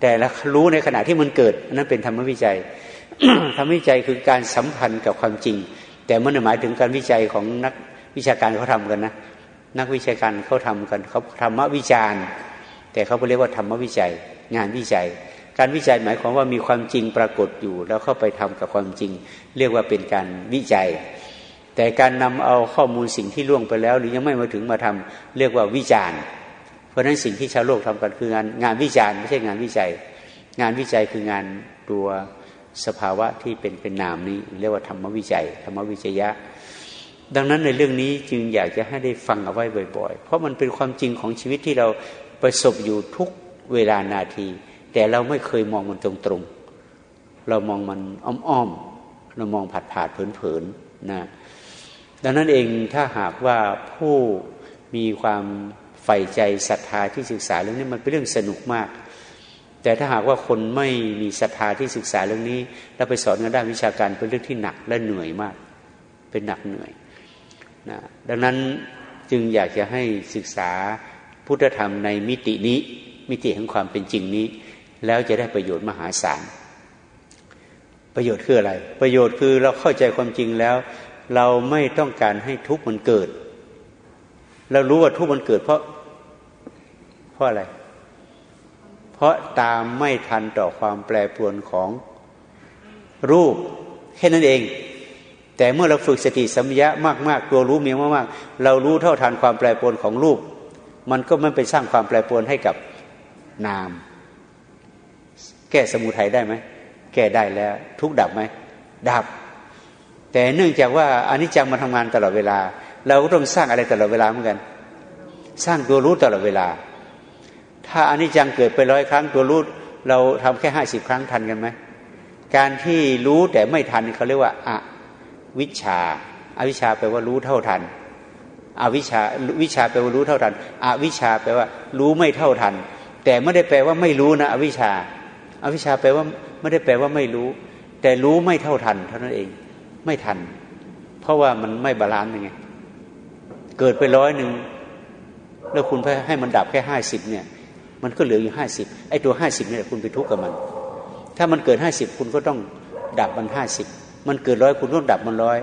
แต่ละรู้ในขณะที่มันเกิดนั้นเป็นธรรมวิจัยธรรมวิจัยคือการสัมพันธ์กับความจริง แต่มันหมายถึงการวิจัยของนักวิชาการเขาทำกันนะ นักวิชาการเขาทำกันเขาธรรมวิจารณ์ แต่เขาเรียกว่าธรรมวิจัย งานวิจัย การวิจัยหมายความว่ามีความจริงปรากฏอยู่ แล้วเข้าไปทำกับความจริง เรียกว่าเป็นการวิจัย แต่การนำเอาข้อมูลสิ่งที่ล่วงไปแล้ว หรือยังไม่มาถึงมาทำเรียกว่าวิจารณ์ เพราะฉะนั้นสิ่งที่ชาวโลกทำกันคืองานงานวิจารณ์ไม่ใช่งานวิจัย งานวิจัยคืองานตัวสภาวะที่เป็นเป็นนามนี้ เรียกว่าธรรมวิจัย ธรรมวิจยะ ดังนั้นในเรื่องนี้จึงอยากจะให้ได้ฟังเอาไว้บ่อย ๆ เพราะมันเป็นความจริงของชีวิตที่เราประสบอยู่ทุกเวลานาที แต่เราไม่เคยมองมันตรงๆ เรามองมันอ้อมๆ เรามองผัดผ่านเผินๆนะดังนั้นเองถ้าหากว่าผู้มีความใฝ่ใจศรัทธาที่ศึกษาเรื่องนี้มันเป็นเรื่องสนุกมาก แต่ถ้าหากว่าคนไม่มีศรัทธาที่ศึกษาเรื่องนี้ แล้วไปสอนกันด้านวิชาการเป็นเรื่องที่หนักและเหนื่อยมาก เป็นหนักเหนื่อย นะดังนั้นจึงอยากจะให้ศึกษาพุทธธรรมในมิตินี้ มิติของความเป็นจริงนี้ แล้วจะได้ประโยชน์มหาศาลประโยชน์คืออะไร ประโยชน์คือเราเข้าใจความจริงแล้ว เราไม่ต้องการให้ทุกข์มันเกิด เรารู้ว่าทุกข์มันเกิด เพราะ เพราะอะไร เพราะตามไม่ทันต่อความแปรปรวนของรูปแค่นั้นเอง แต่เมื่อเราฝึกสติสัมยะมากๆตัวรู้มีมากๆเรารู้เท่าทันความแปรปรวนของรูป มันก็ไม่ไปสร้างความแปรปรวนให้กับนาม แก้สมุทัยได้ไหมแก้ได้แล้ว ทุกดับไหมดับ แต่เนื่องจากว่าอนิจจังมาทำงานตลอดเวลา เราก็ต้องสร้างอะไรตลอดเวลาเหมือนกัน สร้างตัวรู้ตลอดเวลา ถ้าอนิจจังเกิดไปร้อยครั้งตัวรู้เราทำแค่ห้าสิบครั้งทันกันไหมการที่รู้แต่ไม่ทันเขาเรียกว่าอะ วิชาอาวิชาแปลว่ารู้เท่าทันอวิชาวิชาแปลว่ารู้เท่าทันอวิชาแปลว่า รู้ไม่เท่าทัน แต่ไม่ได้แปลว่าไม่รู้นะ อวิชาอาวิชาแปลว่าไม่ได้แปลว่าไม่รู้ แต่รู้ไม่เท่าทัน เท่านั้นเอง ไม่ทัน เพราะว่ามันไม่ balance ยังไงเกิดไปร้อยหนึ่งแล้วคุณให้มันดับแค่ห้าสิบเนี่ย มันก็เหลืออยู่ห้าสิบไอ้ตัวห้าสิบเนี่ยคุณไปทุกข์กับมัน ถ้ามันเกิดห้าสิบคุณก็ต้องดับมันห้าสิบ มันเกิดร้อยคุณต้องดับมันร้อย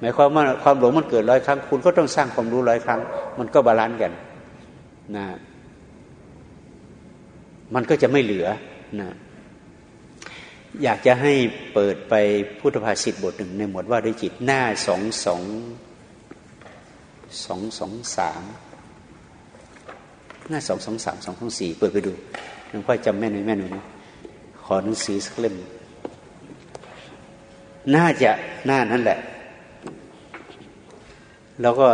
หมายความว่าความหลงมันเกิดร้อยครั้ง คุณก็ต้องสร้างความรู้ร้อยครั้ง มันก็ balance กันนะมันก็จะไม่เหลือนะอยากจะให้เปิดไปพุทธภาษิตบทหนึ่งในหมวดว่าด้วยจิตหน้าสองสองสองสองสามหน้าสองสองสามสองสองสี่เปิดไปดูหลวงพ่อจำแม่นไหมแม่หนูนะขอหนังสือสักเล่ม น่าจะหน้านั่นแหละ แล้วก็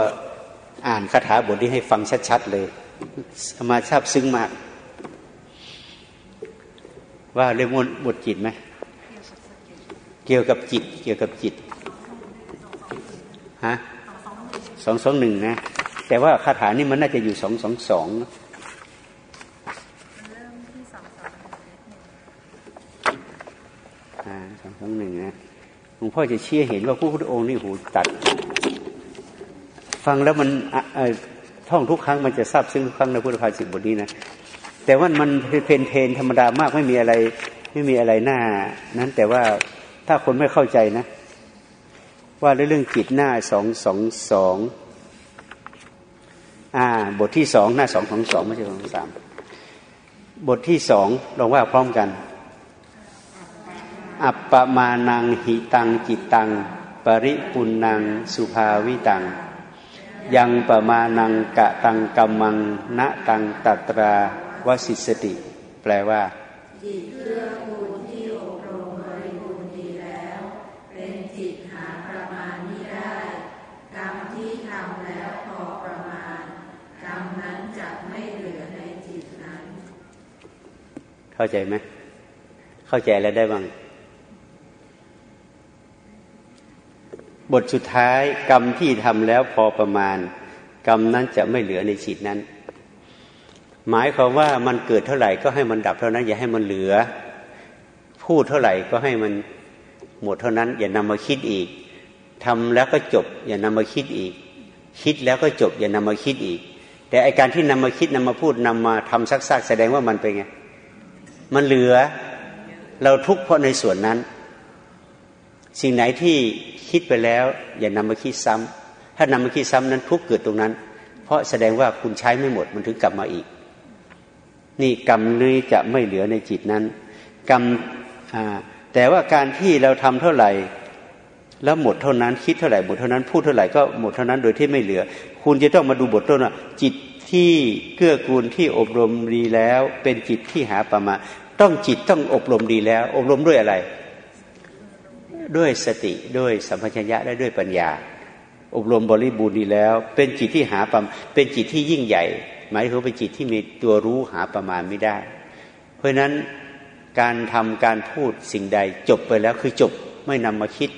อ่านคาถาบทนี้ให้ฟังชัด ๆ เลยสมาชาบซึ้งมาก ว่าเรื่องบทจิตไหมเกี่ยวกับจิต เกี่ยวกับจิตฮะสองสองหนึ่งนะ แต่ว่าคาถานี่มันน่าจะอยู่สองสองสองสองสองหนึ่งนะ หลวงพ่อจะเชี่ยเห็นว่าผู้พุทธองค์นี่หูตัด ฟังแล้วมันท่องทุกครั้งมันจะทราบซึ้งทุกครั้งในพุทธภาษิตบทนี้นะแต่ว่ามันเพนเพนธรรมดามากไม่มีอะไร ไม่มีอะไรหน้า นั้นแต่ว่าถ้าคนไม่เข้าใจนะ ว่าเรื่องจิตหน้าสองสองสองอ่า บทที่สองหน้าสองของสองไม่ใช่ของสามบทที่สองลองว่าพร้อมกัน อัปปมานังหิตังจิตตัง ปริปุณนังสุภาวิตัง ยังปมานังกะตังกัมมังณตังตัตราวสิสติ แปลว่าจิตเพื่อคูณที่อบรมบริบูรณ์ดีแล้ว เป็นจิตหาประมาณนี้ได้กรรมที่ทำแล้วพอประมาณกรรมนั้นจะไม่เหลือในจิตนั้น เข้าใจไหมเข้าใจแล้วได้บ้าง บทสุดท้ายกรรมที่ทำแล้วพอประมาณ กรรมนั้นจะไม่เหลือในจิตนั้น หมายความว่ามันเกิดเท่าไหร่ก็ให้มันดับเท่านั้น อย่าให้มันเหลือ พูดเท่าไหร่ก็ให้มันหมดเท่านั้น อย่านำมาคิดอีกทำแล้วก็จบ อย่านำมาคิดอีก คิดแล้วก็จบ อย่านำมาคิดอีก แต่ไอการที่นำมาคิดนำมาพูดนำมาทำซักๆแสดงว่ามันเป็นไงมันเหลือ เราทุกข์เพราะในส่วนนั้น สิ่งไหนที่คิดไปแล้ว อย่านำมาคิดซ้ำถ้านำมาคิดซ้ำนั้นทุกเกิดตรงนั้น เพราะแสดงว่าคุณใช้ไม่หมดมันถึงกลับมาอีก นี่กรรมนี้จะไม่เหลือในจิตนั้น กรรมแต่ว่าการที่เราทำเท่าไหร่ แล้วหมดเท่านั้นคิดเท่าไหร่หมดเท่านั้นพูดเท่าไหร่ก็หมดเท่านั้นโดยที่ไม่เหลือ คุณจะต้องมาดูบทต้นว่าจิตที่เกื้อกูลที่อบรมดีแล้ว เป็นจิตที่หาประมาณต้องจิตต้องอบรมดีแล้ว อบรมด้วยอะไร ด้วยสติด้วยสัมปชัญญะและด้วยปัญญา อบรมบริบูรณ์ดีแล้ว เป็นจิตที่หาประเป็นจิตที่ยิ่งใหญ่ หมายถึงเป็นจิตที่มีตัวรู้หาประมาณไม่ได้ เพราะฉะนั้นการทำการพูดสิ่งใดจบไปแล้วคือจบไม่นำมาคิด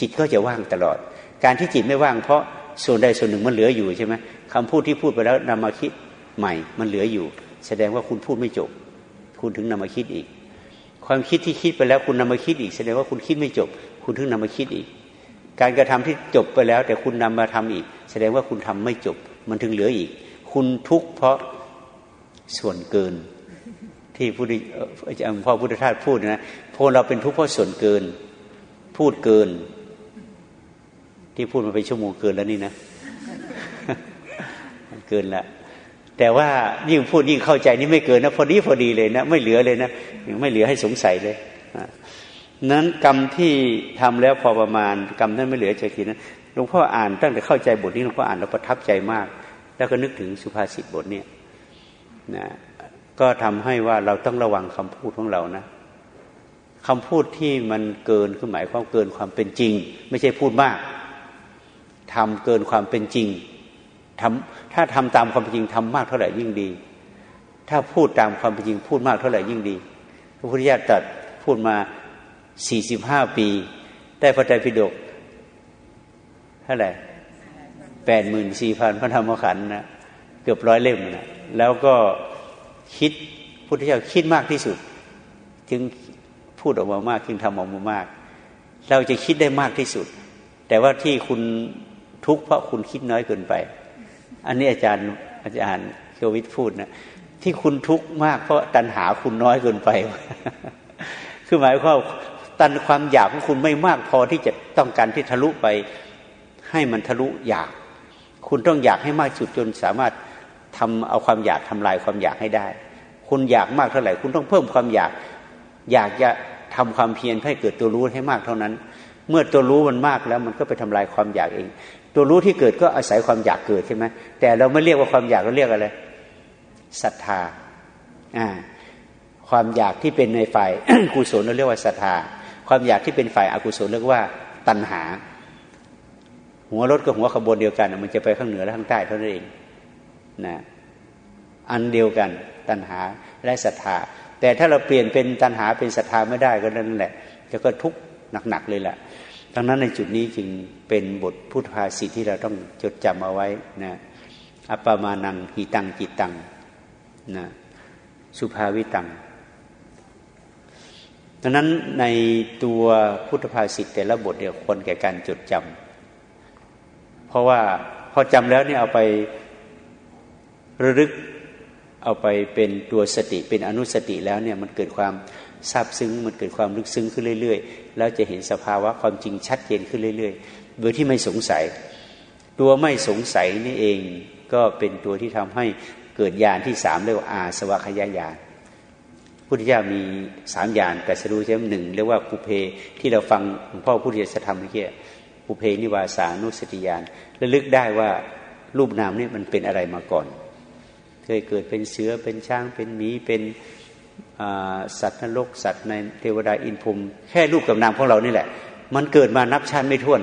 จิตก็จะว่างตลอด การที่จิตไม่ว่างเพราะส่วนใดส่วนหนึ่งมันเหลืออยู่ใช่ไหมคำพูดที่พูดไปแล้วนำมาคิดใหม่มันเหลืออยู่ แสดงว่าคุณพูดไม่จบ คุณถึงนำมาคิดอีก ความคิดที่คิดไปแล้วคุณนำมาคิดอีก แสดงว่าคุณคิดไม่จบ คุณถึงนำมาคิดอีก การกระทำที่จบไปแล้ว แต่คุณนำมาทำอีก แสดงว่าคุณทำไม่จบ มันถึงเหลืออีก คุณทุกข์เพราะส่วนเกิน ที่พุทธพ่อพุทธทาสพูดนะพวกเราเป็นทุกข์เพราะส่วนเกิน พูดเกิน ที่พูดมาเป็นชั่วโมงเกินแล้วนี่นะเกินละแต่ว่ายิ่งพูดยิ่งเข้าใจนี่ไม่เกินนะพอดีพอดีเลยนะไม่เหลือเลยนะไม่เหลือให้สงสัยเลย นั้นกรรมที่ทำแล้วพอประมาณ กรรมนั้นไม่เหลือใจทีนั้นหลวงพ่ออ่านตั้งแต่เข้าใจบทนี้หลวงพ่ออ่านแล้วประทับใจมาก แล้วก็นึกถึงสุภาษิตบทนี้นะก็ทำให้ว่าเราต้องระวังคำพูดของเรานะคำพูดที่มันเกินคือหมายความเกินความเป็นจริง ไม่ใช่พูดมากทำเกินความเป็นจริงทำถ้าทำตามความเป็นจริงทำมากเท่าไหร่ยิ่งดี ถ้าพูดตามความเป็นจริงพูดมากเท่าไหร่ยิ่งดี พระพุทธเจ้าตรัสพูดมา สี่สิบห้าปี ได้พระไตรปิฎกเท่าไหร่แปดหมื่นสี่พันพระธรรมขันธ์นะเกือบร้อยเล่มนะแล้วก็คิดพุทธเจ้าคิดมากที่สุด จึงพูดออกมามากจึงทำออกมามาก เราจะคิดได้มากที่สุด แต่ว่าที่คุณทุกข์เพราะคุณคิดน้อยเกินไป อันนี้อาจารย์อาจารย์เคียววิทย์พูดนะที่คุณทุกข์มากเพราะตัณหาคุณน้อยเกินไป คือหมายความ ตันความอยากของคุณไม่มากพอที่จะต้องการที่ทะลุไปให้มันทะลุอยาก คุณต้องอยากให้มากสุดจนสามารถทำเอาความอยากทำลายความอยากให้ได้ คุณอยากมากเท่าไหร่ คุณต้องเพิ่มความอยาก อยากจะทำความเพียรให้เกิดตัวรู้ให้มากเท่านั้น เมื่อตัวรู้มันมากแล้วมันก็ไปทำลายความอยากเอง ตัวรู้ที่เกิดก็อาศัยความอยากเกิดใช่ไหมแต่เราไม่เรียกว่าความอยากเราเรียกอะไรศรัทธาอ่าความอยากที่เป็นในฝ่ายกุศลเราเรียกว่าศรัทธา ความอยากที่เป็นฝ่ายอกุศลเรียกว่าตัณหา หัวรถกับหัวขบวนเดียวกัน มันจะไปข้างเหนือและข้างใต้เท่านั้นเองนะอันเดียวกันตัณหาและศรัทธา แต่ถ้าเราเปลี่ยนเป็นตัณหาเป็นศรัทธาไม่ได้ก็นั่นแหละจะก็ทุกข์หนักๆเลยแหละดังนั้นในจุดนี้จึงเป็นบทพุทธภาษิตที่เราต้องจดจำเอาไว้นะอัปปมานังหิตังจิตตังนะสุภาวิตัง ดังนั้นในตัวพุทธภาษิตแต่ละบทเดียควคนแก่การจดจำเพราะว่าพอจำแล้วเนี่ยเอาไประลึกเอาไปเป็นตัวสติเป็นอนุสติแล้วเนี่ยมันเกิดความซาบซึ้งมันเกิดความลึกซึ้งขึ้นเรื่อย ๆ แล้วจะเห็นสภาวะความจริงชัดเจนขึ้นเรื่อย ๆ โดยที่ไม่สงสัย ตัวไม่สงสัยนี่เองก็เป็นตัวที่ทำให้เกิดญาณที่สามเรียกว่าอาสวะขยายาน พุทธเจ้ามีสามญาณแต่สรู้ใช่ไหมหนึ่งเรียกว่าปุเพที่เราฟังหลวงพ่อพุทธเจ้าธรรมเมื่อกี้ปุเพนิวาสานุสติญาณระลึกได้ว่ารูปนามนี่มันเป็นอะไรมาก่อน เคยเกิดเป็นเสือเป็นช้างเป็นหมีเป็นสัตว์นรกสัตว์ในเทวดาอินพุมแค่รูปกับนามของเรานี่แหละ มันเกิดมานับชาติไม่ถ้วน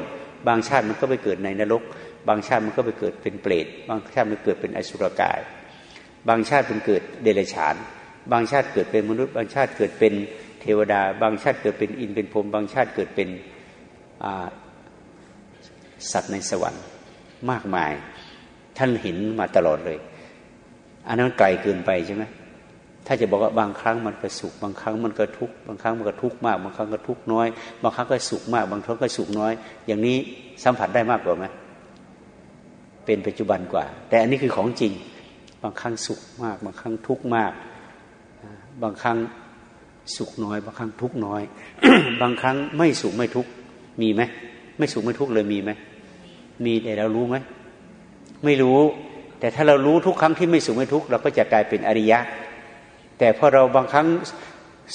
บางชาติมันก็ไปเกิดในนรก บางชาติมันก็ไปเกิดเป็นเปรตบางชาติมันเกิดเป็นอสุรกาย บางชาติมันเกิดเดรัจฉาน บางชาติเกิดเป็นมนุษย์ บางชาติเกิดเป็นเทวดา บางชาติเกิดเป็นอินเป็นพรหมบางชาติเกิดเป็นสัตว์ในสวรรค์มากมาย ท่านเห็นมาตลอดเลย อันนั้นไกลเกินไปใช่ไหมถ้าจะบอกว่าบางครั้งมันก็สุข บางครั้งมันก็ทุกข์บางครั้งมันก็ทุกข์มาก บางครั้งก็ทุกข์น้อย บางครั้งก็สุขมาก บางครั้งก็สุขน้อย อย่างนี้สัมผัสได้มากกว่าไหมเป็นปัจจุบันกว่า แต่อันนี้คือของจริง บางครั้งสุขมาก บางครั้งทุกข์มาก บางครั้งสุขน้อย บางครั้งทุกน้อย บางครั้งไม่สุขไม่ทุกมีไหมไม่สุขไม่ทุกเลยมีไหมมีแต่เรารู้ไหมไม่รู้ แต่ถ้าเรารู้ทุกครั้งที่ไม่สุขไม่ทุกเราก็จะกลายเป็นอริยะ แต่พอเราบางครั้ง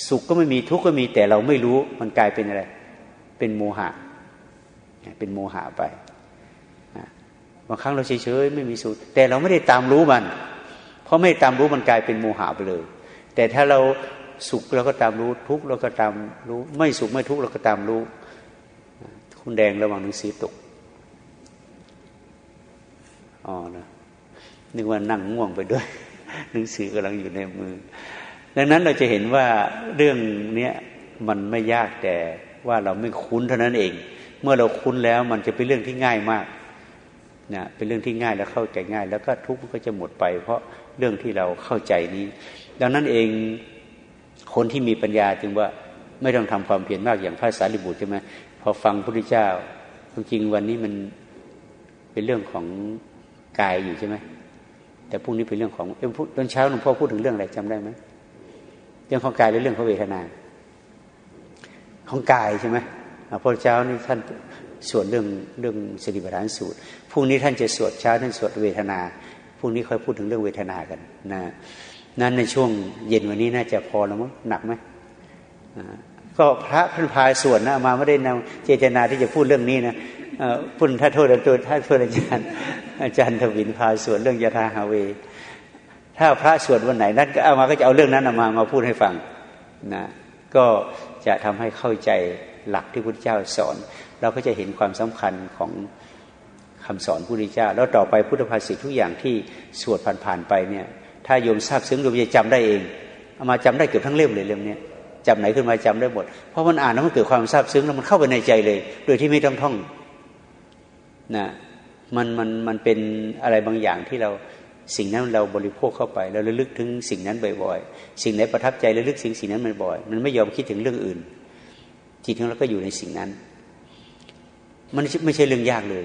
สุขก็ไม่มีทุกข์ก็มีแต่เราไม่รู้มันกลายเป็นอะไร เป็นโมหะ เป็นโมหะไปบางครั้งเราเฉยๆไม่มีสุขแต่เราไม่ได้ตามรู้มัน เพราะไม่ตามรู้มันกลายเป็นโมหะไปเลย แต่ถ้าเราสุขเราก็ตามรู้ ทุกข์เราก็ตามรู้ ไม่สุขไม่ทุกข์เราก็ตามรู้ คุณแดงระวังหนังสือตกอ๋อนะนึกว่านั่งง่วงไปด้วย หนังสือกำลังอยู่ในมือ ดังนั้นเราจะเห็นว่าเรื่องนี้มันไม่ยากแต่ว่าเราไม่คุ้นเท่านั้นเอง เมื่อเราคุ้นแล้วมันจะเป็นเรื่องที่ง่ายมากนะเป็นเรื่องที่ง่ายแล้วเข้าใจง่าย แล้วก็ทุกข์ก็จะหมดไป เพราะเรื่องที่เราเข้าใจนี้ ดังนั้นเองคนที่มีปัญญาจึงว่าไม่ต้องทำความเพียรมากอย่างพระสารีบุตรใช่ไหมพอฟังพระพุทธเจ้าจริงวันนี้มันเป็นเรื่องของกายอยู่ใช่ไหมแต่พรุ่งนี้เป็นเรื่องของตอนเช้าหลวงพ่อพูดถึงเรื่องอะไรจำได้ไหมเรื่องของกายหรือเรื่องของเวทนา ของกายใช่ไหมพอเช้านี่ท่านสวดเรื่องเรื่องสติปัฏฐานสูตรพรุ่งนี้ท่านจะสวดเช้าท่านสวดเวทนาพรุ่งนี้ค่อยพูดถึงเรื่องเวทนากันนะ นั้นในช่วงเย็นวันนี้น่าจะพอแล้วมั้งหนักไหมก็พระท่านพายสวดนะมาไม่ได้นำเจตนาที่จะพูดเรื่องนี้นะพุ่นถ้าโทษตัวถ้าโทษอาจารย์อาจารย์ทวินพายสวดเรื่องยาทาฮาเว ถ้าพระสวดวันไหนนั่นก็เอามาก็จะเอาเรื่องนั้นมามาพูดให้ฟังนะก็จะทำให้เข้าใจหลักที่พุทธเจ้าสอน เราก็จะเห็นความสำคัญของคำสอนพุทธเจ้า แล้วต่อไปพุทธภาษิตทุกอย่างที่สวดผ่านๆไปเนี่ย ถ้าโยมทราบซึ้งโยมจะจำได้เองเอามาจำได้เกือบทั้งเล่มเลยเล่มนี้จำไหนขึ้นมาจำได้หมดเพราะมันอ่านแล้วมันเกิดความทราบซึ้งแล้วมันเข้าไปในใจเลย โดยที่ไม่ต้องท่องนะมันมันมันเป็นอะไรบางอย่างที่เราสิ่งนั้นเราบริโภคเข้าไปเราระลึกถึงสิ่งนั้นบ่อยๆ สิ่งไหนประทับใจระลึกสิ่งสิ่งนั้นมันบ่อยมันไม่ยอมคิดถึงเรื่องอื่น จิตของเราก็อยู่ในสิ่งนั้น มันไม่ใช่เรื่องยากเลย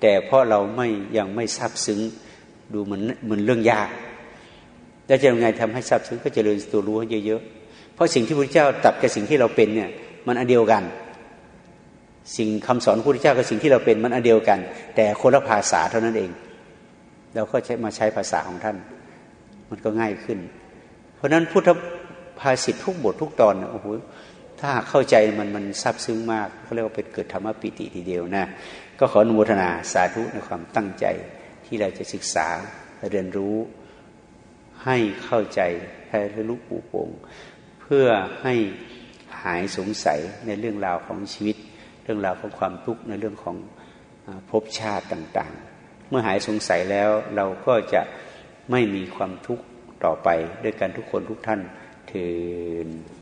แต่เพราะเราไม่ยังไม่ทราบซึ้งดูเหมือนเหมือนเรื่องยาก แล้วจะยังไงทำให้ทราบซึ้งก็จเจริญตัวรู้เยอะๆ เพราะสิ่งที่พระเจ้าตัดกับสิ่งที่เราเป็นเนี่ยมันอันเดียวกัน สิ่งคำสอนพระพุทธเจ้ากับสิ่งที่เราเป็นมันอันเดียวกัน แต่คนละภาษาเท่านั้นเอง เราก็ใช้มาใช้ภาษาของท่าน มันก็ง่ายขึ้น เพราะนั้นพุทธภาษิตทุกบททุกตอนโอ้โหถ้าเข้าใจมันมันซับซึ้งมากเขาเรียกว่าเป็นเกิดธรรมปิติทีเดียวนะก็ขออนุโมทนาสาธุในความตั้งใจที่เราจะศึกษาเรียนรู้ ให้เข้าใจให้รู้ปูโปงเพื่อให้หายสงสัยในเรื่องราวของชีวิต เรื่องราวของความทุกข์ในเรื่องของภพชาติต่างๆ เมื่อหายสงสัยแล้วเราก็จะไม่มีความทุกข์ต่อไปด้วยกันทุกคนทุกท่านเถิ